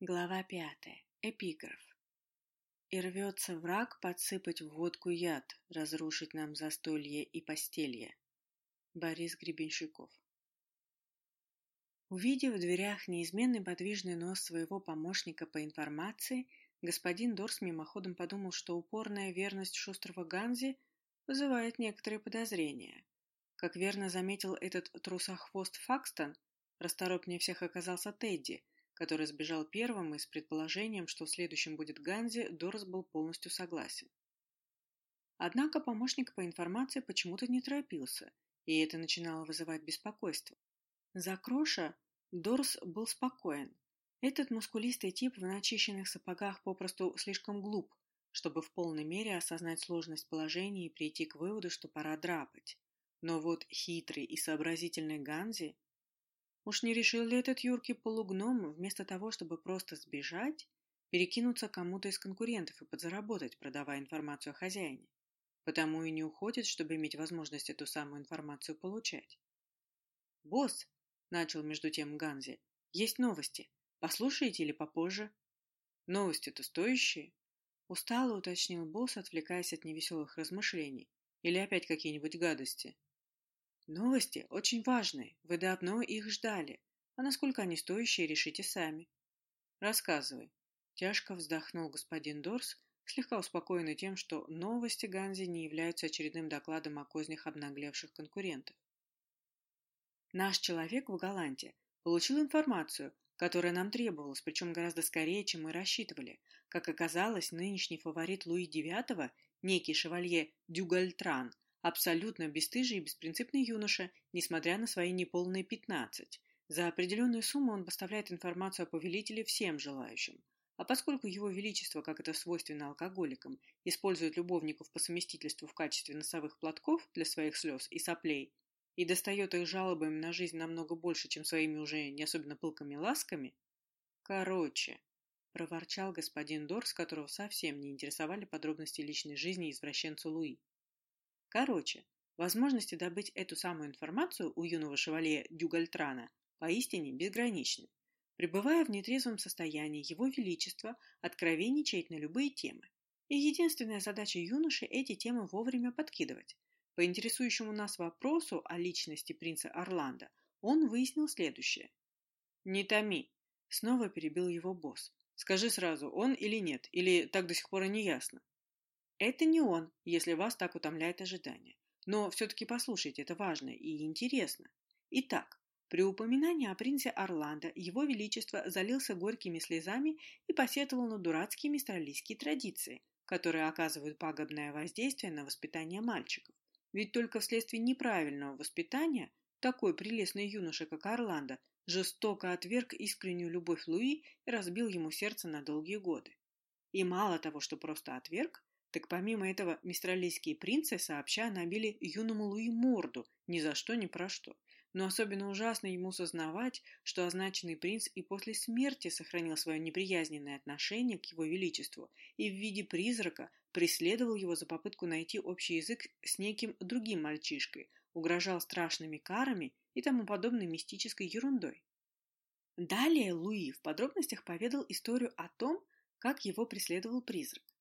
Глава пятая. Эпиграф. И рвется враг подсыпать в водку яд, разрушить нам застолье и постелье. Борис Гребенщиков. Увидев в дверях неизменный подвижный нос своего помощника по информации, господин Дорс мимоходом подумал, что упорная верность шустрого Ганзи вызывает некоторые подозрения. Как верно заметил этот трусохвост Факстон, расторопнее всех оказался Тедди – который сбежал первым и с предположением, что следующим будет Ганзи, Дорс был полностью согласен. Однако помощник по информации почему-то не торопился, и это начинало вызывать беспокойство. За Кроша Дорс был спокоен. Этот мускулистый тип в начищенных сапогах попросту слишком глуп, чтобы в полной мере осознать сложность положения и прийти к выводу, что пора драпать. Но вот хитрый и сообразительный Ганзи Уж не решил ли этот юркий полугном, вместо того, чтобы просто сбежать, перекинуться кому-то из конкурентов и подзаработать, продавая информацию о хозяине? Потому и не уходит, чтобы иметь возможность эту самую информацию получать. «Босс!» — начал между тем Ганзи. «Есть новости. Послушаете или попозже?» «Новости-то стоящие?» Устало уточнил босс, отвлекаясь от невеселых размышлений. «Или опять какие-нибудь гадости?» Новости очень важные, вы давно их ждали, а насколько они стоящие, решите сами. Рассказывай. Тяжко вздохнул господин Дорс, слегка успокоенный тем, что новости Ганзи не являются очередным докладом о кознях обнаглевших конкурентов. Наш человек в Галанте получил информацию, которая нам требовалась, причем гораздо скорее, чем мы рассчитывали. Как оказалось, нынешний фаворит Луи IX, некий шевалье Дюгальтран – Абсолютно бесстыжий и беспринципный юноша, несмотря на свои неполные пятнадцать. За определенную сумму он поставляет информацию о повелителе всем желающим. А поскольку его величество, как это свойственно алкоголикам, использует любовников по совместительству в качестве носовых платков для своих слез и соплей, и достает их жалобами на жизнь намного больше, чем своими уже не особенно пылкими ласками, короче, проворчал господин Дорс, которого совсем не интересовали подробности личной жизни извращенца Луи. Короче, возможности добыть эту самую информацию у юного шевалье Дюгальтрана поистине безграничны. Пребывая в нетрезвом состоянии, его величество откровенничает на любые темы. И единственная задача юноши – эти темы вовремя подкидывать. По интересующему нас вопросу о личности принца Орландо он выяснил следующее. «Не томи!» – снова перебил его босс. «Скажи сразу, он или нет, или так до сих пор и не ясно?» Это не он, если вас так утомляет ожидание. Но все-таки послушайте, это важно и интересно. Итак, при упоминании о принце Орландо его величество залился горькими слезами и посетовал на дурацкие мистралийские традиции, которые оказывают пагубное воздействие на воспитание мальчиков. Ведь только вследствие неправильного воспитания такой прелестный юноша, как Орландо, жестоко отверг искреннюю любовь Луи и разбил ему сердце на долгие годы. И мало того, что просто отверг, так помимо этого мистралийские принцы сообща набили юному Луи морду ни за что ни про что. Но особенно ужасно ему сознавать, что означенный принц и после смерти сохранил свое неприязненное отношение к его величеству и в виде призрака преследовал его за попытку найти общий язык с неким другим мальчишкой, угрожал страшными карами и тому подобной мистической ерундой. Далее Луи в подробностях поведал историю о том, как его преследовал призрак.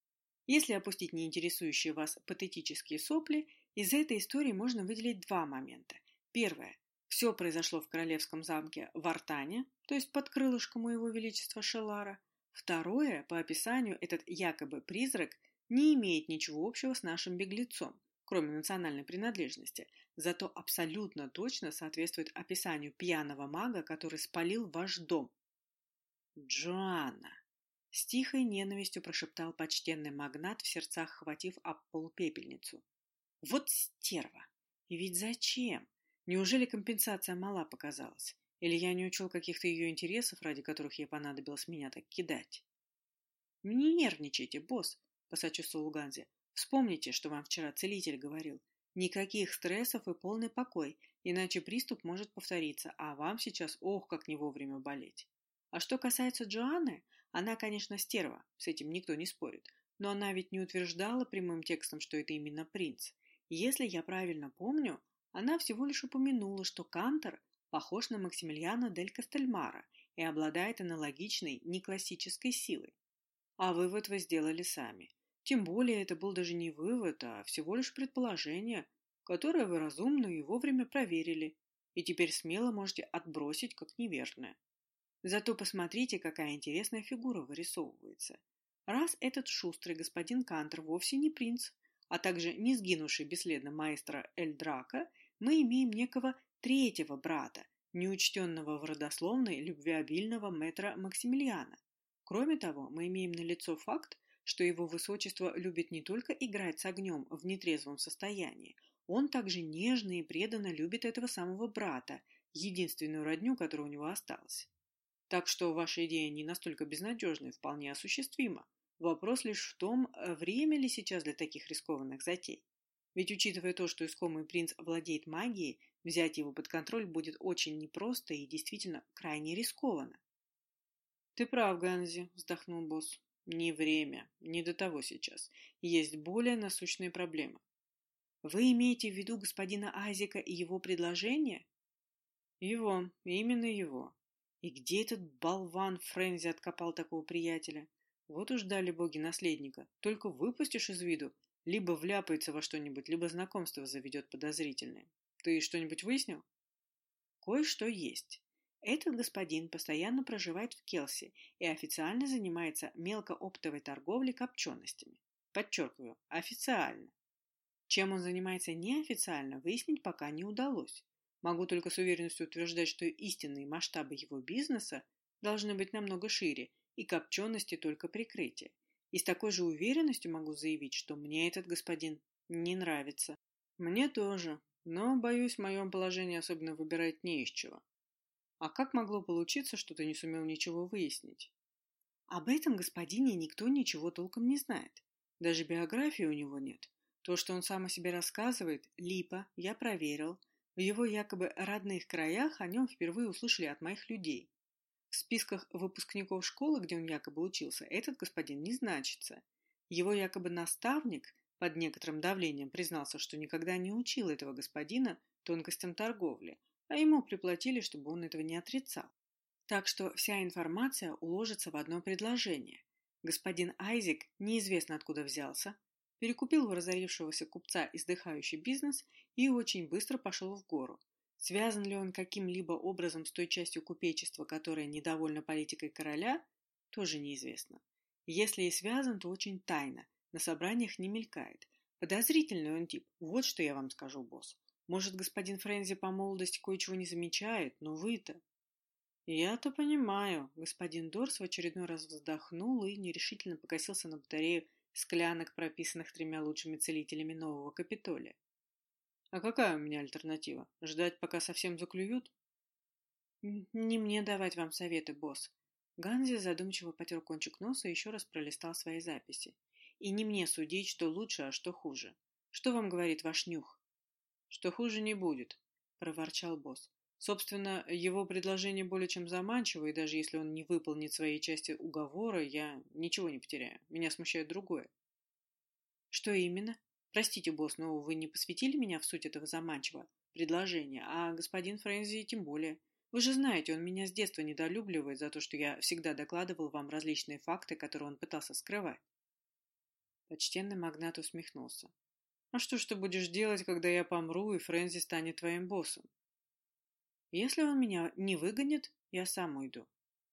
Если опустить неинтересующие вас патетические сопли, из этой истории можно выделить два момента. Первое. Все произошло в королевском замке в Артане, то есть под крылышком у его величества Шелара. Второе, по описанию, этот якобы призрак не имеет ничего общего с нашим беглецом, кроме национальной принадлежности, зато абсолютно точно соответствует описанию пьяного мага, который спалил ваш дом. Джоанна. С тихой ненавистью прошептал почтенный магнат, в сердцах хватив об пол пепельницу. Вот стерва! И ведь зачем? Неужели компенсация мала показалась? Или я не учел каких-то ее интересов, ради которых ей понадобилось меня так кидать? Не нервничайте, босс, посочувствовал Ганзи. Вспомните, что вам вчера целитель говорил. Никаких стрессов и полный покой, иначе приступ может повториться, а вам сейчас ох, как не вовремя болеть. А что касается Джоанны, она, конечно, стерва, с этим никто не спорит, но она ведь не утверждала прямым текстом, что это именно принц. Если я правильно помню, она всего лишь упомянула, что Кантор похож на Максимилиана дель Кастельмара и обладает аналогичной неклассической силой. А вывод вы сделали сами. Тем более это был даже не вывод, а всего лишь предположение, которое вы разумно и вовремя проверили, и теперь смело можете отбросить как неверное. Зато посмотрите, какая интересная фигура вырисовывается. Раз этот шустрый господин Кантер вовсе не принц, а также не сгинувший бесследно маэстро Эль Драка, мы имеем некого третьего брата, неучтенного в родословной любвеобильного мэтра Максимилиана. Кроме того, мы имеем налицо факт, что его высочество любит не только играть с огнем в нетрезвом состоянии, он также нежно и преданно любит этого самого брата, единственную родню, которая у него осталась. Так что ваша идея не настолько безнадежна и вполне осуществима. Вопрос лишь в том, время ли сейчас для таких рискованных затей. Ведь учитывая то, что искомый принц владеет магией, взять его под контроль будет очень непросто и действительно крайне рискованно. «Ты прав, Ганзи», — вздохнул босс. «Не время, не до того сейчас. Есть более насущные проблемы. Вы имеете в виду господина Айзека и его предложение? Его, именно его. И где этот болван Френзи откопал такого приятеля? Вот уж дали боги наследника. Только выпустишь из виду, либо вляпается во что-нибудь, либо знакомство заведет подозрительное. Ты что-нибудь выяснил? Кое-что есть. Этот господин постоянно проживает в Келси и официально занимается мелкооптовой торговлей копченостями. Подчеркиваю, официально. Чем он занимается неофициально, выяснить пока не удалось. Могу только с уверенностью утверждать, что истинные масштабы его бизнеса должны быть намного шире, и копчености только прикрытие. И с такой же уверенностью могу заявить, что мне этот господин не нравится. Мне тоже, но, боюсь, в моем положении особенно выбирать не из чего. А как могло получиться, что ты не сумел ничего выяснить? Об этом господине никто ничего толком не знает. Даже биографии у него нет. То, что он сам о себе рассказывает, липа, я проверил. В его якобы родных краях о нем впервые услышали от моих людей. В списках выпускников школы, где он якобы учился, этот господин не значится. Его якобы наставник под некоторым давлением признался, что никогда не учил этого господина тонкостям торговли, а ему приплатили, чтобы он этого не отрицал. Так что вся информация уложится в одно предложение. Господин Айзек неизвестно откуда взялся, перекупил у разорившегося купца издыхающий бизнес и очень быстро пошел в гору. Связан ли он каким-либо образом с той частью купечества, которая недовольна политикой короля, тоже неизвестно. Если и связан, то очень тайно, на собраниях не мелькает. Подозрительный он тип, вот что я вам скажу, босс. Может, господин Френзи по молодости кое-чего не замечает, но вы-то... Я-то понимаю. Господин Дорс в очередной раз вздохнул и нерешительно покосился на батарею склянок, прописанных тремя лучшими целителями нового Капитолия. А какая у меня альтернатива? Ждать, пока совсем заклюют? Не мне давать вам советы, босс. Ганзи задумчиво потер кончик носа и еще раз пролистал свои записи. И не мне судить, что лучше, а что хуже. Что вам говорит ваш нюх? Что хуже не будет, проворчал босс. Собственно, его предложение более чем заманчиво, и даже если он не выполнит своей части уговора, я ничего не потеряю. Меня смущает другое. Что именно? Простите, босс, но вы не посвятили меня в суть этого заманчивого предложения, а господин Френзи тем более. Вы же знаете, он меня с детства недолюбливает за то, что я всегда докладывал вам различные факты, которые он пытался скрывать. Почтенный магнат усмехнулся. А что ж ты будешь делать, когда я помру, и Френзи станет твоим боссом? Если он меня не выгонит, я сам уйду.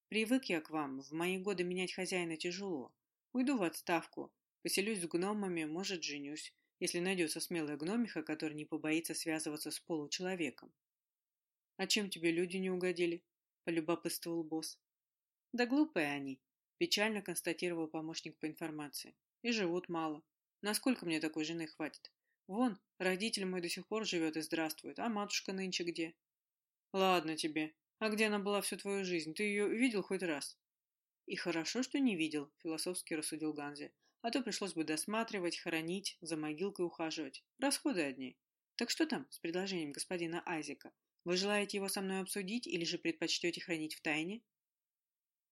Привык я к вам, в мои годы менять хозяина тяжело. Уйду в отставку, поселюсь с гномами, может, женюсь, если найдется смелая гномиха, которая не побоится связываться с получеловеком. — А чем тебе люди не угодили? — полюбопытствовал босс. — Да глупые они, — печально констатировал помощник по информации. — И живут мало. Насколько мне такой жены хватит? Вон, родитель мой до сих пор живет и здравствует, а матушка нынче где? Ладно тебе. А где она была всю твою жизнь? Ты ее видел хоть раз? И хорошо, что не видел, философски рассудил Ганзи. А то пришлось бы досматривать, хоронить, за могилкой ухаживать. Расходы одни. Так что там с предложением господина Айзека? Вы желаете его со мной обсудить или же предпочтете хранить в тайне?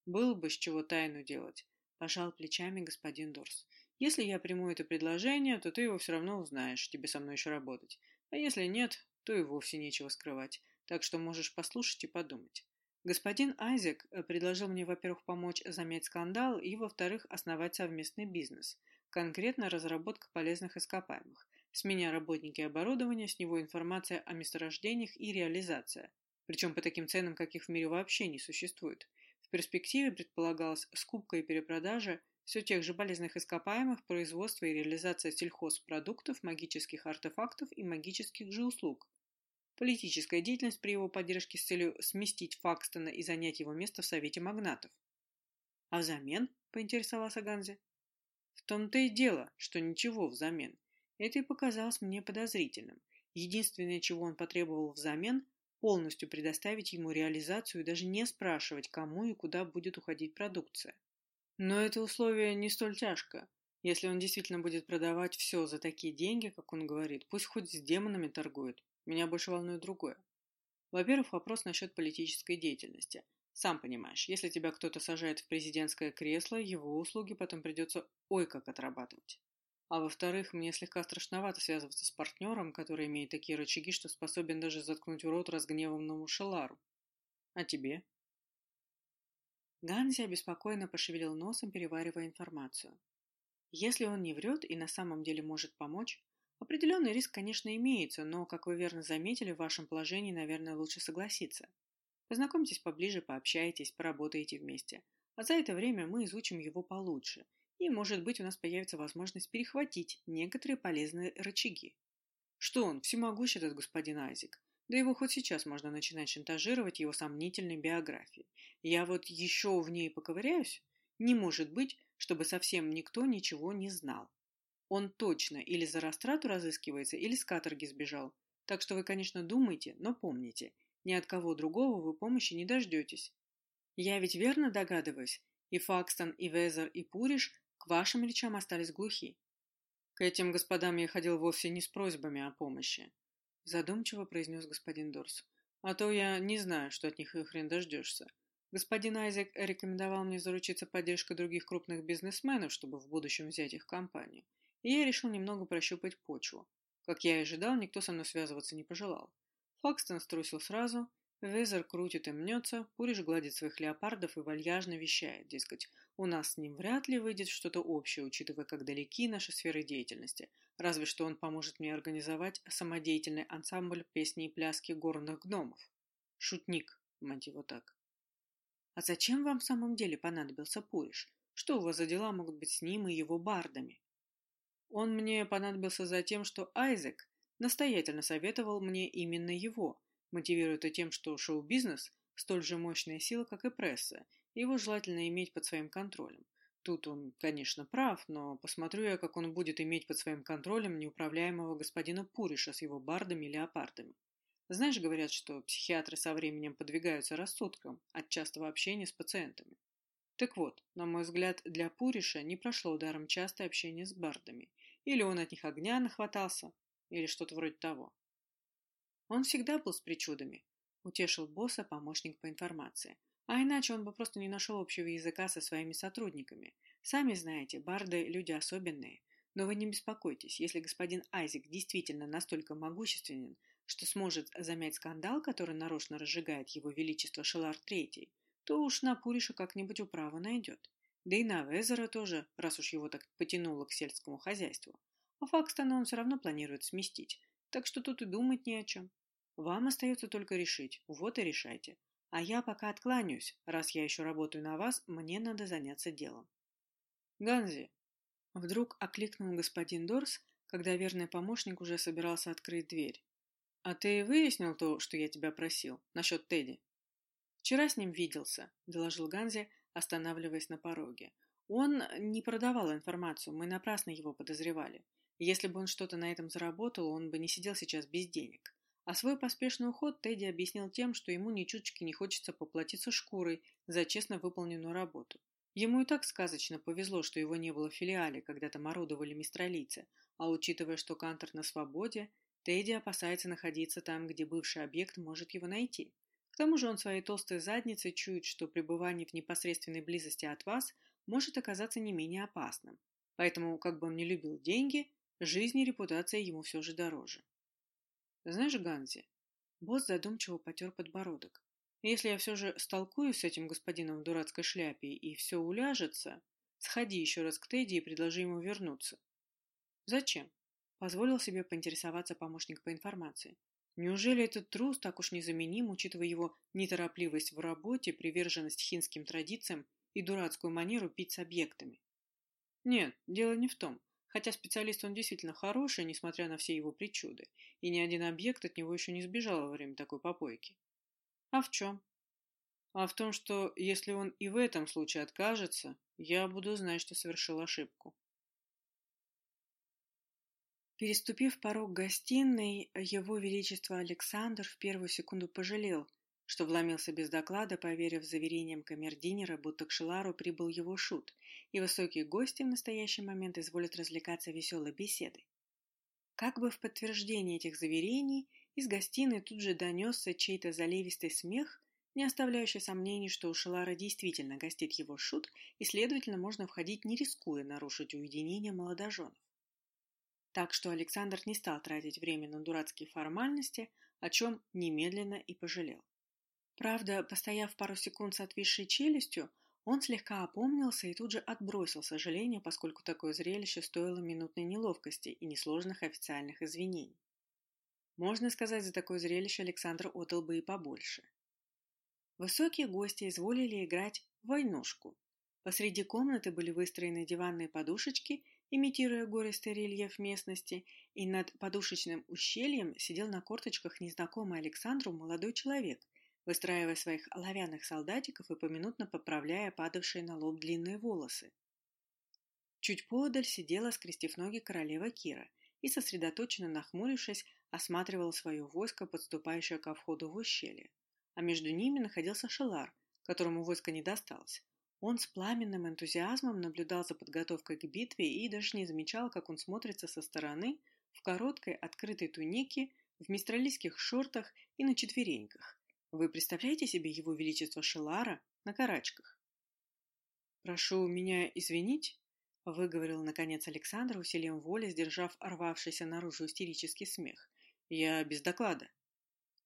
Было бы с чего тайну делать, пожал плечами господин Дорс. Если я приму это предложение, то ты его все равно узнаешь, тебе со мной еще работать. А если нет, то и вовсе нечего скрывать так что можешь послушать и подумать. Господин Айзек э, предложил мне, во-первых, помочь замять скандал и, во-вторых, основать совместный бизнес, конкретно разработка полезных ископаемых. С меня работники оборудования, с него информация о месторождениях и реализация. Причем по таким ценам, каких в мире вообще не существует. В перспективе предполагалась скупка и перепродажа все тех же полезных ископаемых, производство и реализация сельхозпродуктов, магических артефактов и магических же услуг. Политическая деятельность при его поддержке с целью сместить Факстона и занять его место в Совете магнатов. А взамен, поинтересовался Ганзи, в том-то и дело, что ничего взамен. Это и показалось мне подозрительным. Единственное, чего он потребовал взамен, полностью предоставить ему реализацию и даже не спрашивать, кому и куда будет уходить продукция. Но это условие не столь тяжко. Если он действительно будет продавать все за такие деньги, как он говорит, пусть хоть с демонами торгует. Меня больше волнует другое. Во-первых, вопрос насчет политической деятельности. Сам понимаешь, если тебя кто-то сажает в президентское кресло, его услуги потом придется ой как отрабатывать. А во-вторых, мне слегка страшновато связываться с партнером, который имеет такие рычаги, что способен даже заткнуть рот разгневанному Шелару. А тебе? Ганзи обеспокоенно пошевелил носом, переваривая информацию. Если он не врет и на самом деле может помочь, определенный риск, конечно, имеется, но, как вы верно заметили, в вашем положении, наверное, лучше согласиться. Познакомьтесь поближе, пообщайтесь, поработаете вместе. А за это время мы изучим его получше, и, может быть, у нас появится возможность перехватить некоторые полезные рычаги. Что он, всемогущ этот господин Айзек? Да его хоть сейчас можно начинать шантажировать его сомнительной биографией. Я вот еще в ней поковыряюсь. Не может быть, чтобы совсем никто ничего не знал. Он точно или за растрату разыскивается, или с каторги сбежал. Так что вы, конечно, думайте, но помните, ни от кого другого вы помощи не дождетесь. Я ведь верно догадываюсь, и Факстон, и Везер, и Пуриш к вашим речам остались глухи. К этим господам я ходил вовсе не с просьбами о помощи задумчиво произнес господин Дорс. А то я не знаю, что от них и хрен дождешься. Господин Айзек рекомендовал мне заручиться поддержкой других крупных бизнесменов, чтобы в будущем взять их компанию. И я решил немного прощупать почву. Как я и ожидал, никто со мной связываться не пожелал. Факстон струсил сразу, Везер крутит и мнется, Пуриш гладит своих леопардов и вальяжно вещает, дескать, у нас с ним вряд ли выйдет что-то общее, учитывая, как далеки наши сферы деятельности. Разве что он поможет мне организовать самодеятельный ансамбль песни и пляски горных гномов. Шутник, мать его так. А зачем вам в самом деле понадобился Пуриш? Что у вас за дела могут быть с ним и его бардами? Он мне понадобился за тем, что Айзек настоятельно советовал мне именно его, мотивируя это тем, что шоу-бизнес – столь же мощная сила, как и пресса, его желательно иметь под своим контролем. Тут он, конечно, прав, но посмотрю я, как он будет иметь под своим контролем неуправляемого господина Пуриша с его бардами и леопардами. Знаешь, говорят, что психиатры со временем подвигаются рассудком от частого общения с пациентами. Так вот, на мой взгляд, для Пуриша не прошло ударом частое общение с бардами. Или он от них огня нахватался, или что-то вроде того. Он всегда был с причудами, утешил босса помощник по информации. А иначе он бы просто не нашел общего языка со своими сотрудниками. Сами знаете, барды – люди особенные. Но вы не беспокойтесь, если господин Айзек действительно настолько могущественен, что сможет замять скандал, который нарочно разжигает его величество Шелар Третий, то уж на Пуриша как-нибудь управу найдет. Да и на Везера тоже, раз уж его так потянуло к сельскому хозяйству. А Факстона он все равно планирует сместить, так что тут и думать не о чем. Вам остается только решить, вот и решайте. А я пока откланяюсь. Раз я еще работаю на вас, мне надо заняться делом. Ганзи. Вдруг окликнул господин Дорс, когда верный помощник уже собирался открыть дверь. А ты выяснил то, что я тебя просил, насчет Тедди? Вчера с ним виделся, доложил Ганзи, останавливаясь на пороге. Он не продавал информацию, мы напрасно его подозревали. Если бы он что-то на этом заработал, он бы не сидел сейчас без денег. А свой поспешный уход Тедди объяснил тем, что ему ни чуточки не хочется поплатиться шкурой за честно выполненную работу. Ему и так сказочно повезло, что его не было в филиале, когда там орудовали мистралийцы, а учитывая, что Кантор на свободе, Тедди опасается находиться там, где бывший объект может его найти. Тому же он своей толстой задницей чует, что пребывание в непосредственной близости от вас может оказаться не менее опасным. Поэтому, как бы он не любил деньги, жизнь и репутация ему все же дороже. Знаешь, Ганзи, босс задумчиво потер подбородок. Если я все же столкуюсь с этим господином в дурацкой шляпе и все уляжется, сходи еще раз к Тедди и предложи ему вернуться. Зачем? Позволил себе поинтересоваться помощник по информации. Неужели этот трус так уж незаменим, учитывая его неторопливость в работе, приверженность хинским традициям и дурацкую манеру пить с объектами? Нет, дело не в том. Хотя специалист он действительно хороший, несмотря на все его причуды, и ни один объект от него еще не сбежал во время такой попойки. А в чем? А в том, что если он и в этом случае откажется, я буду знать, что совершил ошибку. Переступив порог гостиной, его величество Александр в первую секунду пожалел, что вломился без доклада, поверив заверениям камердинера, будто к Шелару прибыл его шут, и высокие гости в настоящий момент изволят развлекаться веселой беседой. Как бы в подтверждение этих заверений из гостиной тут же донесся чей-то заливистый смех, не оставляющий сомнений, что у Шелара действительно гостит его шут, и, следовательно, можно входить, не рискуя нарушить уединение молодоженов. Так что Александр не стал тратить время на дурацкие формальности, о чем немедленно и пожалел. Правда, постояв пару секунд с отвисшей челюстью, он слегка опомнился и тут же отбросил сожаление, поскольку такое зрелище стоило минутной неловкости и несложных официальных извинений. Можно сказать, за такое зрелище Александр отдал бы и побольше. Высокие гости изволили играть в войнушку. Посреди комнаты были выстроены диванные подушечки, имитируя гористый рельеф местности, и над подушечным ущельем сидел на корточках незнакомый Александру молодой человек, выстраивая своих оловянных солдатиков и поминутно поправляя падавшие на лоб длинные волосы. Чуть подаль сидела, скрестив ноги, королева Кира и, сосредоточенно нахмурившись, осматривала свое войско, подступающее ко входу в ущелье. А между ними находился Шелар, которому войско не досталось. Он с пламенным энтузиазмом наблюдал за подготовкой к битве и даже не замечал, как он смотрится со стороны в короткой открытой тунике, в мистралийских шортах и на четвереньках. Вы представляете себе его величество Шелара на карачках? «Прошу меня извинить», — выговорил, наконец, Александр, усилием воли, сдержав рвавшийся наружу истерический смех. «Я без доклада».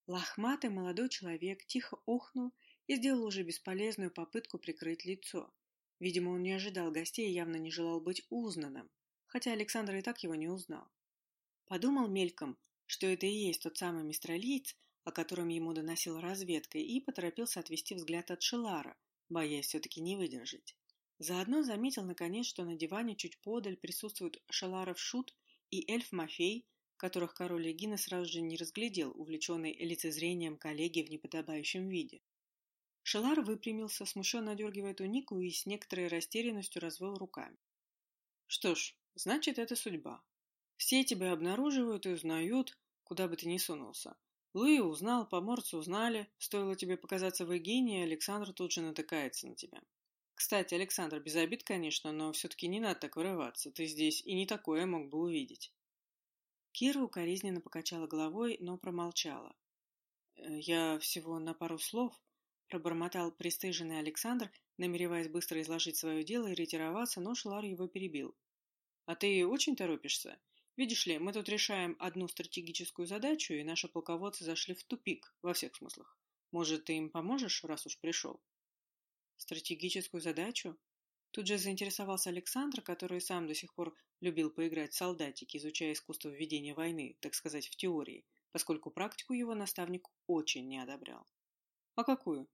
Лохматый молодой человек тихо охнул и сделал уже бесполезную попытку прикрыть лицо. Видимо, он не ожидал гостей и явно не желал быть узнанным, хотя Александр и так его не узнал. Подумал мельком, что это и есть тот самый мистралиец, о котором ему доносила разведка, и поторопился отвести взгляд от Шелара, боясь все-таки не выдержать. Заодно заметил, наконец, что на диване чуть подаль присутствуют Шеларов Шут и эльф Мафей, которых король Эгина сразу же не разглядел, увлеченный лицезрением коллеги в неподобающем виде. Шелар выпрямился, смущенно дергивая тунику и с некоторой растерянностью развел руками. Что ж, значит, это судьба. Все тебя обнаруживают и узнают, куда бы ты ни сунулся. Луи узнал, поморцы узнали. Стоило тебе показаться в Эгине, Александр тут же натыкается на тебя. Кстати, Александр, без обид, конечно, но все-таки не надо так вырываться. Ты здесь и не такое мог бы увидеть. Кира укоризненно покачала головой, но промолчала. «Э, «Я всего на пару слов», — пробормотал пристыженный Александр, намереваясь быстро изложить свое дело и ретироваться, но Шлар его перебил. «А ты очень торопишься? Видишь ли, мы тут решаем одну стратегическую задачу, и наши полководцы зашли в тупик во всех смыслах. Может, ты им поможешь, раз уж пришел? Стратегическую задачу? Тут же заинтересовался Александр, который сам до сих пор любил поиграть в солдатики, изучая искусство ведения войны, так сказать, в теории, поскольку практику его наставник очень не одобрял. А какую?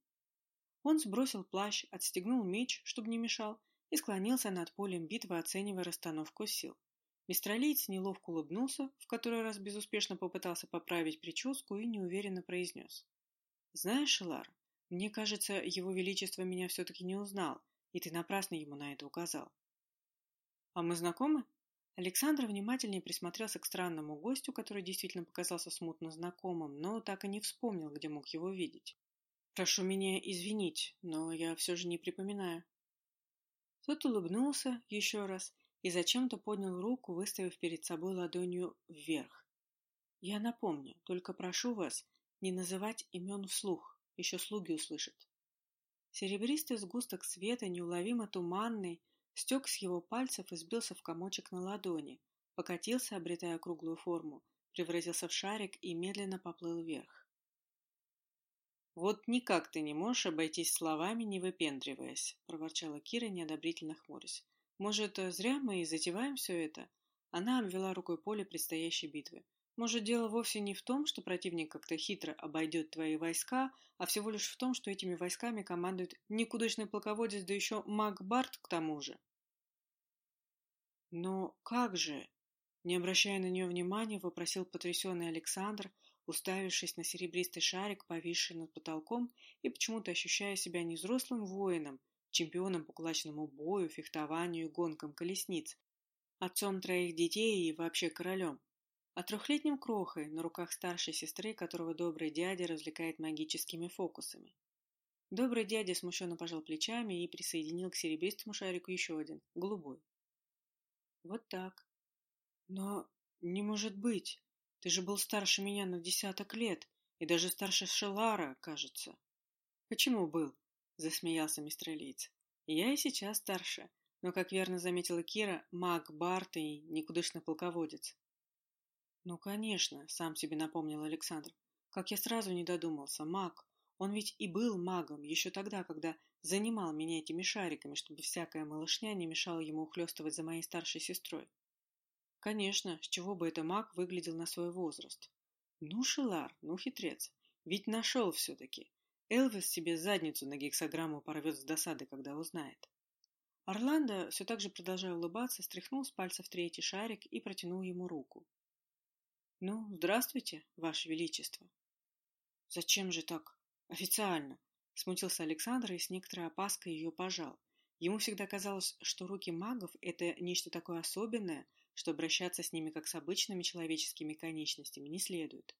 Он сбросил плащ, отстегнул меч, чтобы не мешал, и склонился над полем битвы, оценивая расстановку сил. Мистралиец неловко улыбнулся, в который раз безуспешно попытался поправить прическу и неуверенно произнес. «Знаешь, Лар, мне кажется, его величество меня все-таки не узнал, и ты напрасно ему на это указал». «А мы знакомы?» Александр внимательнее присмотрелся к странному гостю, который действительно показался смутно знакомым, но так и не вспомнил, где мог его видеть. «Прошу меня извинить, но я все же не припоминаю». Тот улыбнулся еще раз и зачем-то поднял руку, выставив перед собой ладонью вверх. «Я напомню, только прошу вас не называть имен вслух, еще слуги услышат». Серебристый сгусток света, неуловимо туманный, стек с его пальцев и сбился в комочек на ладони, покатился, обретая круглую форму, превратился в шарик и медленно поплыл вверх. «Вот никак ты не можешь обойтись словами, не выпендриваясь», — проворчала Кира, неодобрительно хмурясь. «Может, зря мы и затеваем все это?» Она обвела рукой поле предстоящей битвы. «Может, дело вовсе не в том, что противник как-то хитро обойдет твои войска, а всего лишь в том, что этими войсками командует никудышный полководец, да еще маг Барт к тому же?» «Но как же?» Не обращая на нее внимания, вопросил потрясенный Александр, уставившись на серебристый шарик, повисший над потолком, и почему-то ощущая себя не взрослым воином, чемпионом по кулачному бою, фехтованию и гонкам колесниц, отцом троих детей и вообще королем, а трехлетним крохой на руках старшей сестры, которого добрый дядя развлекает магическими фокусами. Добрый дядя смущенно пожал плечами и присоединил к серебристому шарику еще один, голубой. Вот так. Но не может быть. Ты же был старше меня на десяток лет, и даже старше Шелара, кажется. Почему был? Засмеялся мистер Лейтс. Я и сейчас старше, но, как верно заметила Кира, маг Барт и никудышный полководец. Ну, конечно, сам себе напомнил Александр. Как я сразу не додумался, маг. Он ведь и был магом еще тогда, когда занимал меня этими шариками, чтобы всякая малышня не мешала ему ухлёстывать за моей старшей сестрой. Конечно, с чего бы это маг выглядел на свой возраст? Ну, Шилар, ну, хитрец. Ведь нашел все-таки. Элвис себе задницу на гексограмму порвет с досады, когда узнает. Орландо, все так же продолжая улыбаться, стряхнул с пальцев третий шарик и протянул ему руку. «Ну, здравствуйте, Ваше Величество». «Зачем же так? Официально?» — смутился Александр и с некоторой опаской ее пожал. Ему всегда казалось, что руки магов — это нечто такое особенное — что обращаться с ними как с обычными человеческими конечностями не следует.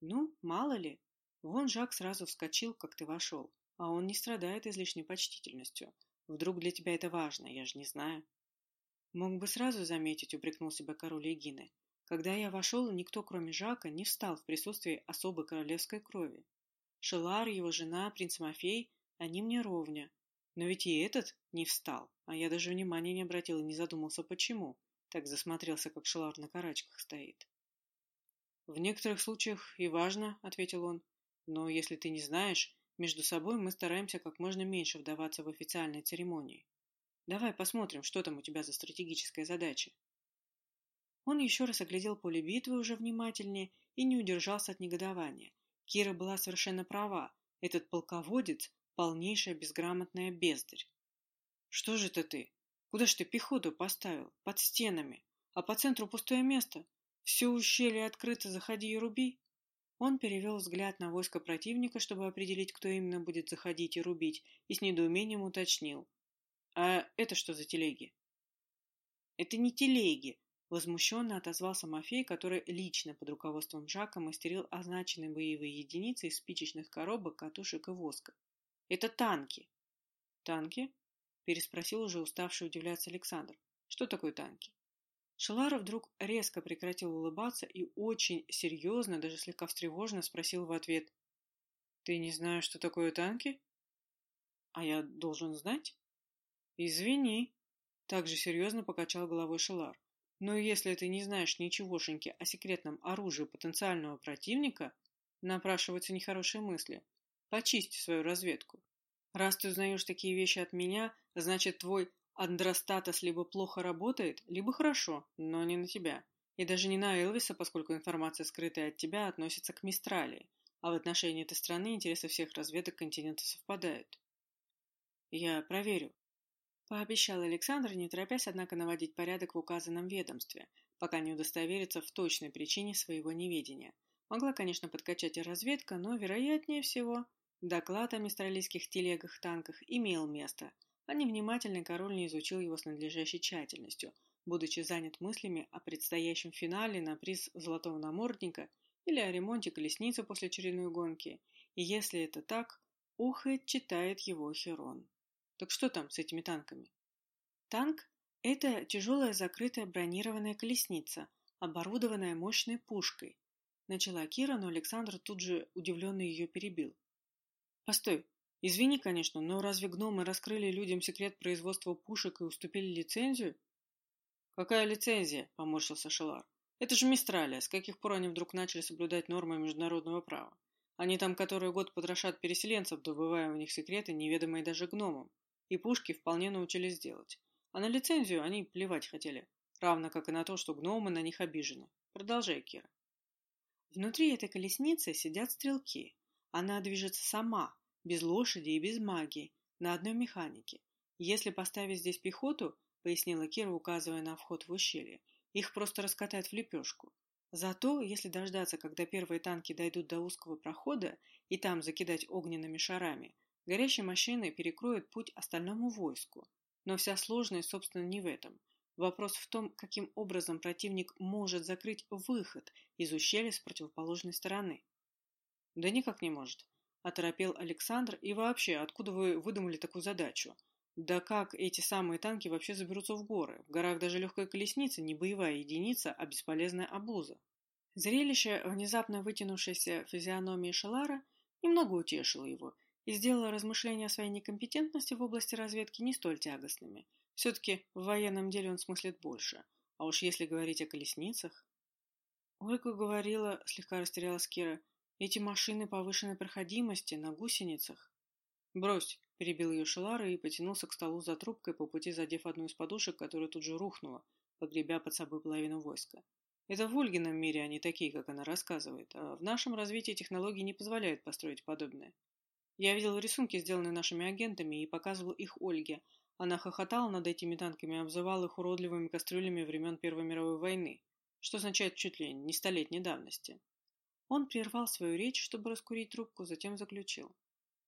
Ну, мало ли. Вон Жак сразу вскочил, как ты вошел, а он не страдает излишней почтительностью. Вдруг для тебя это важно, я же не знаю. Мог бы сразу заметить, упрекнул себя король Егины. Когда я вошел, никто, кроме Жака, не встал в присутствии особой королевской крови. Шелар, его жена, принц Мафей, они мне ровня. Но ведь и этот не встал, а я даже внимания не обратил и не задумался, почему. Так засмотрелся, как Шелар на карачках стоит. «В некоторых случаях и важно», — ответил он. «Но если ты не знаешь, между собой мы стараемся как можно меньше вдаваться в официальные церемонии. Давай посмотрим, что там у тебя за стратегическая задача». Он еще раз оглядел поле битвы уже внимательнее и не удержался от негодования. Кира была совершенно права. Этот полководец — полнейшая безграмотная бездарь. «Что же это ты?» Куда ж ты пехоту поставил? Под стенами. А по центру пустое место. Все ущелье открыто, заходи и руби. Он перевел взгляд на войско противника, чтобы определить, кто именно будет заходить и рубить, и с недоумением уточнил. «А это что за телеги?» «Это не телеги», — возмущенно отозвался Мафей, который лично под руководством Жака мастерил означенные боевые единицы из спичечных коробок, катушек и воска. «Это танки». «Танки?» Переспросил уже уставший удивляться Александр. Что такое танки? Шелара вдруг резко прекратил улыбаться и очень серьезно, даже слегка встревоженно спросил в ответ. «Ты не знаешь, что такое танки?» «А я должен знать?» «Извини», — также серьезно покачал головой Шелар. «Но если ты не знаешь ничегошеньки о секретном оружии потенциального противника, напрашиваются нехорошие мысли. Почисти свою разведку. Раз ты узнаешь такие вещи от меня, значит, твой андростатос либо плохо работает, либо хорошо, но не на тебя. И даже не на Элвиса, поскольку информация, скрытая от тебя, относится к Мистралии, а в отношении этой страны интересы всех разведок континента совпадают. Я проверю. Пообещал Александр, не торопясь, однако, наводить порядок в указанном ведомстве, пока не удостоверится в точной причине своего неведения. Могла, конечно, подкачать и разведка, но, вероятнее всего, Доклад о мистралийских телегах-танках имел место, а невнимательный король не изучил его с надлежащей тщательностью, будучи занят мыслями о предстоящем финале на приз золотого намордника или о ремонте колесницы после очередной гонки. И если это так, ухает читает его Херон. Так что там с этими танками? Танк – это тяжелая закрытая бронированная колесница, оборудованная мощной пушкой. Начала Кира, но Александр тут же удивленно ее перебил. Постой. Извини, конечно, но разве гномы раскрыли людям секрет производства пушек и уступили лицензию? Какая лицензия? Поморщился Шелар. Это же Мистралия. С каких пор они вдруг начали соблюдать нормы международного права? Они там который год потрошат переселенцев, добывая у них секреты, неведомые даже гномам. И пушки вполне научились делать. А на лицензию они плевать хотели, равно как и на то, что гномы на них обижены. Продолжай, Кира. Внутри этой колесницы сидят стрелки. Она движется сама, без лошади и без магии, на одной механике. Если поставить здесь пехоту, пояснила Кира, указывая на вход в ущелье, их просто раскатают в лепешку. Зато, если дождаться, когда первые танки дойдут до узкого прохода и там закидать огненными шарами, горящие машины перекроют путь остальному войску. Но вся сложность, собственно, не в этом. Вопрос в том, каким образом противник может закрыть выход из ущелья с противоположной стороны. Да никак не может, оторопел Александр. И вообще, откуда вы выдумали такую задачу? Да как эти самые танки вообще заберутся в горы? В горах даже легкая колесница не боевая единица, а бесполезная обуза. Зрелище внезапно вытянувшейся физиономии Шелара немного утешило его и сделало размышления о своей некомпетентности в области разведки не столь тягостными. Все-таки в военном деле он смыслит больше. А уж если говорить о колесницах... Ольга говорила, слегка растерялась Кира, эти машины повышенной проходимости на гусеницах. Брось, Перебил ее Шелара и потянулся к столу за трубкой, по пути задев одну из подушек, которая тут же рухнула, погребя под собой половину войска. Это в Ольгином мире они такие, как она рассказывает, а в нашем развитии технологии не позволяют построить подобное. Я видел рисунки, сделанные нашими агентами, и показывал их Ольге. Она хохотала над этими танками и обзывала их уродливыми кастрюлями времен Первой мировой войны, что означает чуть ли не столетней давности. Он прервал свою речь, чтобы раскурить трубку, затем заключил.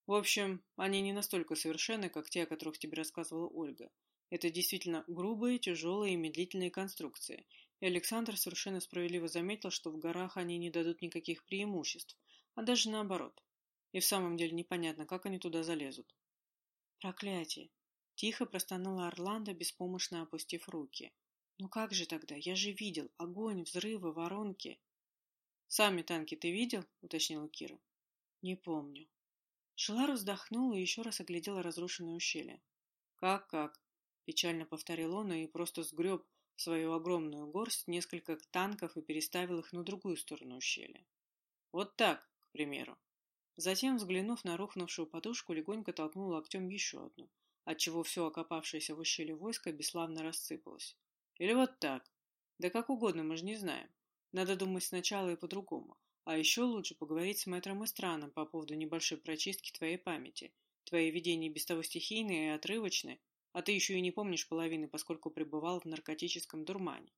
В общем, они не настолько совершенны, как те, о которых тебе рассказывала Ольга. Это действительно грубые, тяжелые и медлительные конструкции. И Александр совершенно справедливо заметил, что в горах они не дадут никаких преимуществ, а даже наоборот. И в самом деле непонятно, как они туда залезут. Проклятие! Тихо простонала Орландо, беспомощно опустив руки. Ну как же тогда? Я же видел. Огонь, взрывы, воронки. Сами танки ты видел? Уточнила Кира. Не помню. Шелар вздохнул и еще раз оглядел разрушенное ущелье. «Как-как?» – печально повторил он и просто сгреб в свою огромную горсть несколько танков и переставил их на другую сторону ущелья. «Вот так, к примеру». Затем, взглянув на рухнувшую подушку, легонько толкнул локтем еще одну, отчего все окопавшееся в ущелье войско бесславно рассыпалось. Или вот так. Да как угодно, мы же не знаем. Надо думать сначала и по-другому. А еще лучше поговорить с мэтром Истраном по поводу небольшой прочистки твоей памяти. Твои видения без того стихийные и отрывочные, а ты еще и не помнишь половины, поскольку пребывал в наркотическом дурмане.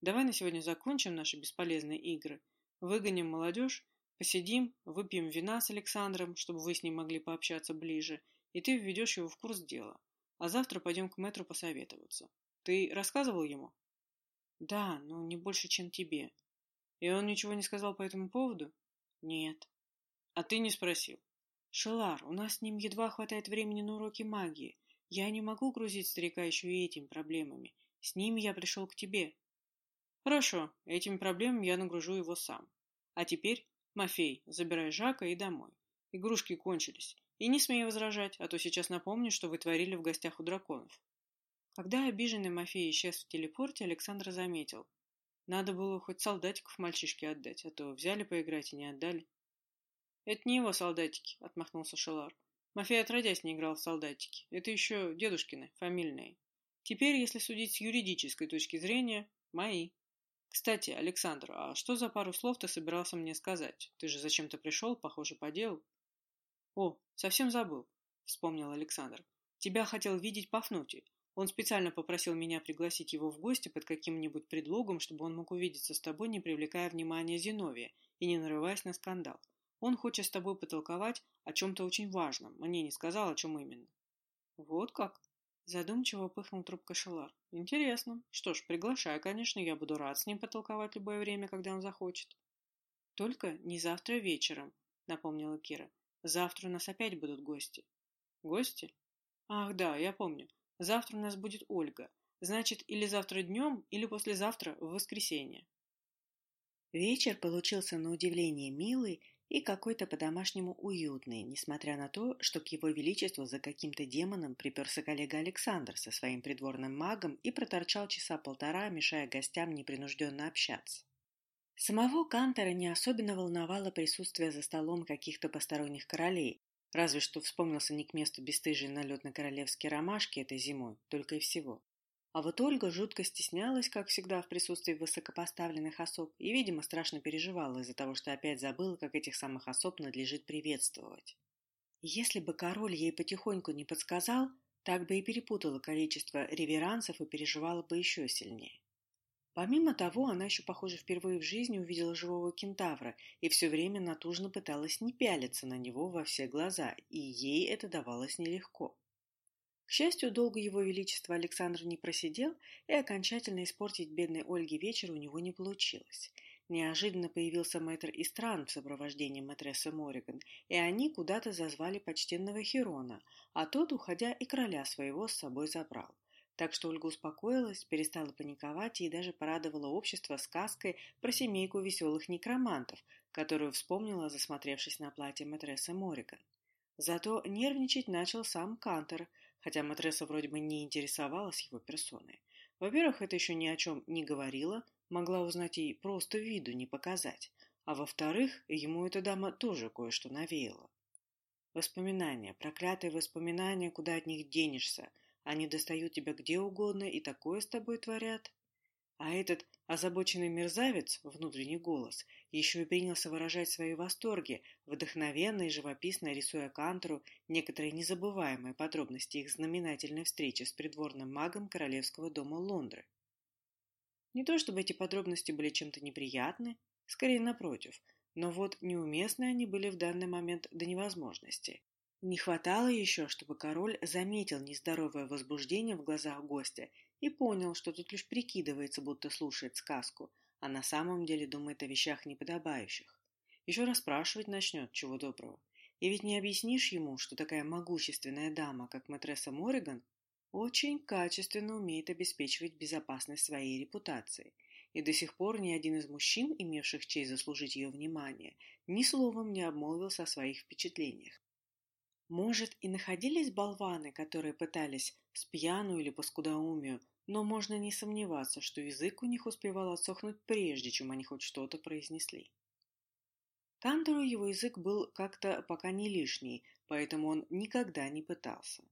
Давай на сегодня закончим наши бесполезные игры, выгоним молодежь, посидим, выпьем вина с Александром, чтобы вы с ним могли пообщаться ближе, и ты введешь его в курс дела. А завтра пойдем к мэтру посоветоваться. Ты рассказывал ему? Да, но не больше, чем тебе. И он ничего не сказал по этому поводу? Нет. А ты не спросил? Шелар, у нас с ним едва хватает времени на уроки магии. Я не могу грузить старика еще и этими проблемами. С ними я пришел к тебе. Хорошо, этими проблемами я нагружу его сам. А теперь, Мафей, забирай Жака и домой. Игрушки кончились. И не смей возражать, а то сейчас напомню, что вы творили в гостях у драконов. Когда обиженный Мафей исчез в телепорте, Александр заметил. Надо было хоть солдатиков мальчишке отдать, а то взяли поиграть и не отдали. Это не его солдатики, отмахнулся Шелар. Мафей отродясь не играл в солдатики. Это еще дедушкины, фамильные. Теперь, если судить с юридической точки зрения, мои. Кстати, Александр, а что за пару слов ты собирался мне сказать? Ты же зачем-то пришел, похоже, по делу. О, совсем забыл, вспомнил Александр. Тебя хотел видеть Пафнутий. Он специально попросил меня пригласить его в гости под каким-нибудь предлогом, чтобы он мог увидеться с тобой, не привлекая внимания Зиновия и не нарываясь на скандал. Он хочет с тобой потолковать о чем-то очень важном. Мне не сказал, о чем именно. Вот как? Задумчиво пыхнул трубка Шелар. Интересно. Что ж, приглашаю, конечно, я буду рад с ним потолковать любое время, когда он захочет. Только не завтра вечером, напомнила Кира. Завтра у нас опять будут гости. Гости? Ах, да, я помню. Завтра у нас будет Ольга. Значит, или завтра днем, или послезавтра, в воскресенье. Вечер получился на удивление милый и какой-то по-домашнему уютный, несмотря на то, что к его величеству за каким-то демоном приперся коллега Александр со своим придворным магом и проторчал часа полтора, мешая гостям непринужденно общаться. Самого Кантора не особенно волновало присутствие за столом каких-то посторонних королей, разве что вспомнился не к месту бесстыжий налет на королевские ромашки этой зимой, только и всего. А вот Ольга жутко стеснялась, как всегда, в присутствии высокопоставленных особ, и, видимо, страшно переживала из-за того, что опять забыла, как этих самых особ надлежит приветствовать. Если бы король ей потихоньку не подсказал, так бы и перепутала количество реверансов и переживала бы еще сильнее. Помимо того, она еще, похоже, впервые в жизни увидела живого кентавра и все время натужно пыталась не пялиться на него во все глаза, и ей это давалось нелегко. К счастью, долго его величество Александр не просидел, и окончательно испортить бедной Ольге вечер у него не получилось. Неожиданно появился мэтр Истран в сопровождении мэтрессы Мориган, и они куда-то зазвали почтенного Херона, а тот, уходя, и короля своего с собой забрал. Так что Ольга успокоилась, перестала паниковать и даже порадовала общество сказкой про семейку веселых некромантов, которую вспомнила, засмотревшись на платье мэтрессы Мориган. Зато нервничать начал сам Кантер, хотя матресса вроде бы не интересовалась его персоной. Во-первых, это еще ни о чем не говорило, могла узнать и просто виду не показать, а во-вторых, ему эта дама тоже кое-что навеяла. Воспоминания, проклятые воспоминания, куда от них денешься, они достают тебя где угодно и такое с тобой творят. А этот озабоченный мерзавец, внутренний голос, еще и принялся выражать свои восторги, вдохновенно и живописно рисуя Кантору некоторые незабываемые подробности их знаменательной встречи с придворным магом королевского дома Лондры. Не то чтобы эти подробности были чем-то неприятны, скорее напротив, но вот неуместны они были в данный момент до невозможности. Не хватало еще, чтобы король заметил нездоровое возбуждение в глазах гостя и понял, что тут лишь прикидывается, будто слушает сказку, а на самом деле думает о вещах неподобающих. Еще раз спрашивать начнет, чего доброго. И ведь не объяснишь ему, что такая могущественная дама, как матресса Мориган, очень качественно умеет обеспечивать безопасность своей репутации. И до сих пор ни один из мужчин, имевших честь заслужить ее внимание, ни словом не обмолвился о своих впечатлениях. Может, и находились болваны, которые пытались с пьяну или по скудоумию, но можно не сомневаться, что язык у них успевал отсохнуть прежде, чем они хоть что-то произнесли. Кантору его язык был как-то пока не лишний, поэтому он никогда не пытался,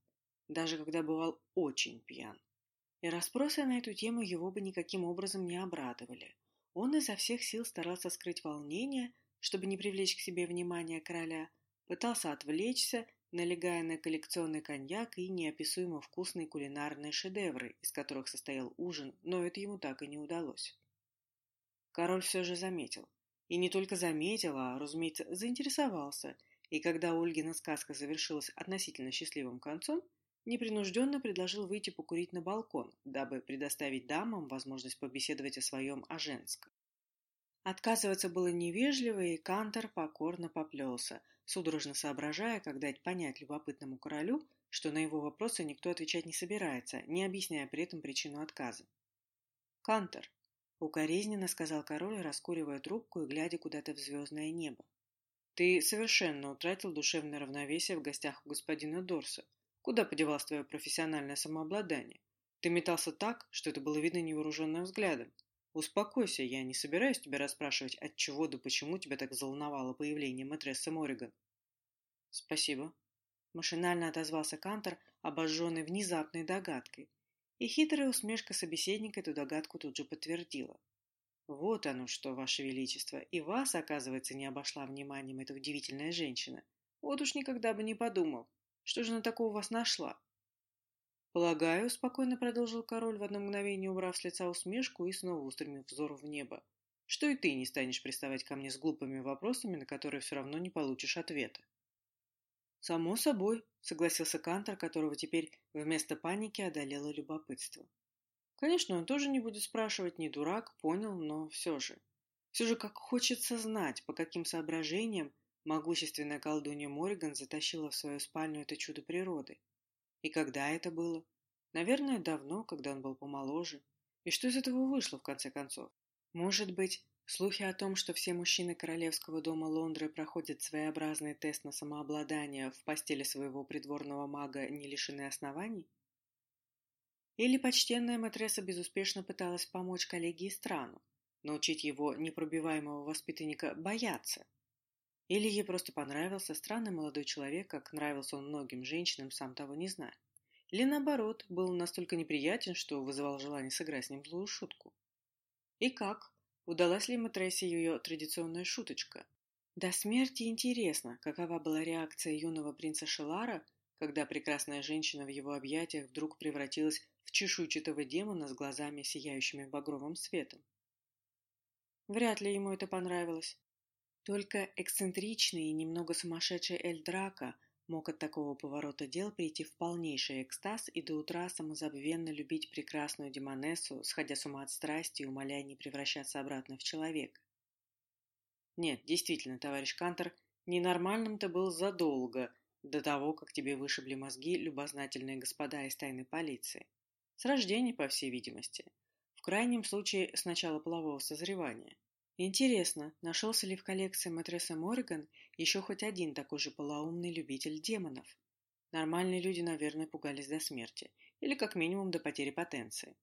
даже когда бывал очень пьян. И расспросы на эту тему его бы никаким образом не обрадовали. Он изо всех сил старался скрыть волнение, чтобы не привлечь к себе внимание короля, пытался отвлечься налегая на коллекционный коньяк и неописуемо вкусные кулинарные шедевры, из которых состоял ужин, но это ему так и не удалось. Король все же заметил. И не только заметил, а, разумеется, заинтересовался, и когда Ольгина сказка завершилась относительно счастливым концом, непринужденно предложил выйти покурить на балкон, дабы предоставить дамам возможность побеседовать о своем, о женском. Отказываться было невежливо, и Кантор покорно поплелся, судорожно соображая, как дать понять любопытному королю, что на его вопросы никто отвечать не собирается, не объясняя при этом причину отказа. «Кантор», — укоризненно сказал король, раскуривая трубку и глядя куда-то в звездное небо. «Ты совершенно утратил душевное равновесие в гостях у господина Дорса. Куда подевалось твое профессиональное самообладание? Ты метался так, что это было видно невооруженным взглядом. «Успокойся, я не собираюсь тебя расспрашивать, от чего да почему тебя так волновало появление матрессы Морриган». «Спасибо», — машинально отозвался Кантор, обожженный внезапной догадкой. И хитрая усмешка собеседника эту догадку тут же подтвердила. «Вот оно что, Ваше Величество, и вас, оказывается, не обошла вниманием эта удивительная женщина. Вот уж никогда бы не подумал. Что же она такого вас нашла?» «Полагаю», — спокойно продолжил король, в одно мгновение убрав с лица усмешку и снова устремив взор в небо, «что и ты не станешь приставать ко мне с глупыми вопросами, на которые все равно не получишь ответа». «Само собой», — согласился Кантор, которого теперь вместо паники одолело любопытство. «Конечно, он тоже не будет спрашивать, не дурак, понял, но все же. Все же как хочется знать, по каким соображениям могущественная колдунья Мориган затащила в свою спальню это чудо природы. И когда это было? Наверное, давно, когда он был помоложе. И что из этого вышло, в конце концов? Может быть, слухи о том, что все мужчины королевского дома Лондры проходят своеобразный тест на самообладание в постели своего придворного мага, не лишены оснований? Или почтенная матресса безуспешно пыталась помочь коллеге из страну, научить его непробиваемого воспитанника бояться? Или ей просто понравился странный молодой человек, как нравился он многим женщинам, сам того не зная? Или наоборот, был настолько неприятен, что вызывал желание сыграть с ним злую шутку? И как? Удалась ли матрессе ее традиционная шуточка? До смерти интересно, какова была реакция юного принца Шелара, когда прекрасная женщина в его объятиях вдруг превратилась в чешуйчатого демона с глазами, сияющими багровым светом. Вряд ли ему это понравилось. Только эксцентричный и немного сумасшедший Эль Драка мог от такого поворота дел прийти в полнейший экстаз и до утра самозабвенно любить прекрасную демонессу, сходя с ума от страсти и умоляя не превращаться обратно в человека. Нет, действительно, товарищ Кантер, ненормальным-то был задолго, до того, как тебе вышибли мозги любознательные господа из тайной полиции. С рождения, по всей видимости. В крайнем случае, с начала полового созревания. Интересно, нашелся ли в коллекции матрессы Морриган еще хоть один такой же полоумный любитель демонов? Нормальные люди, наверное, пугались до смерти, или как минимум до потери потенции.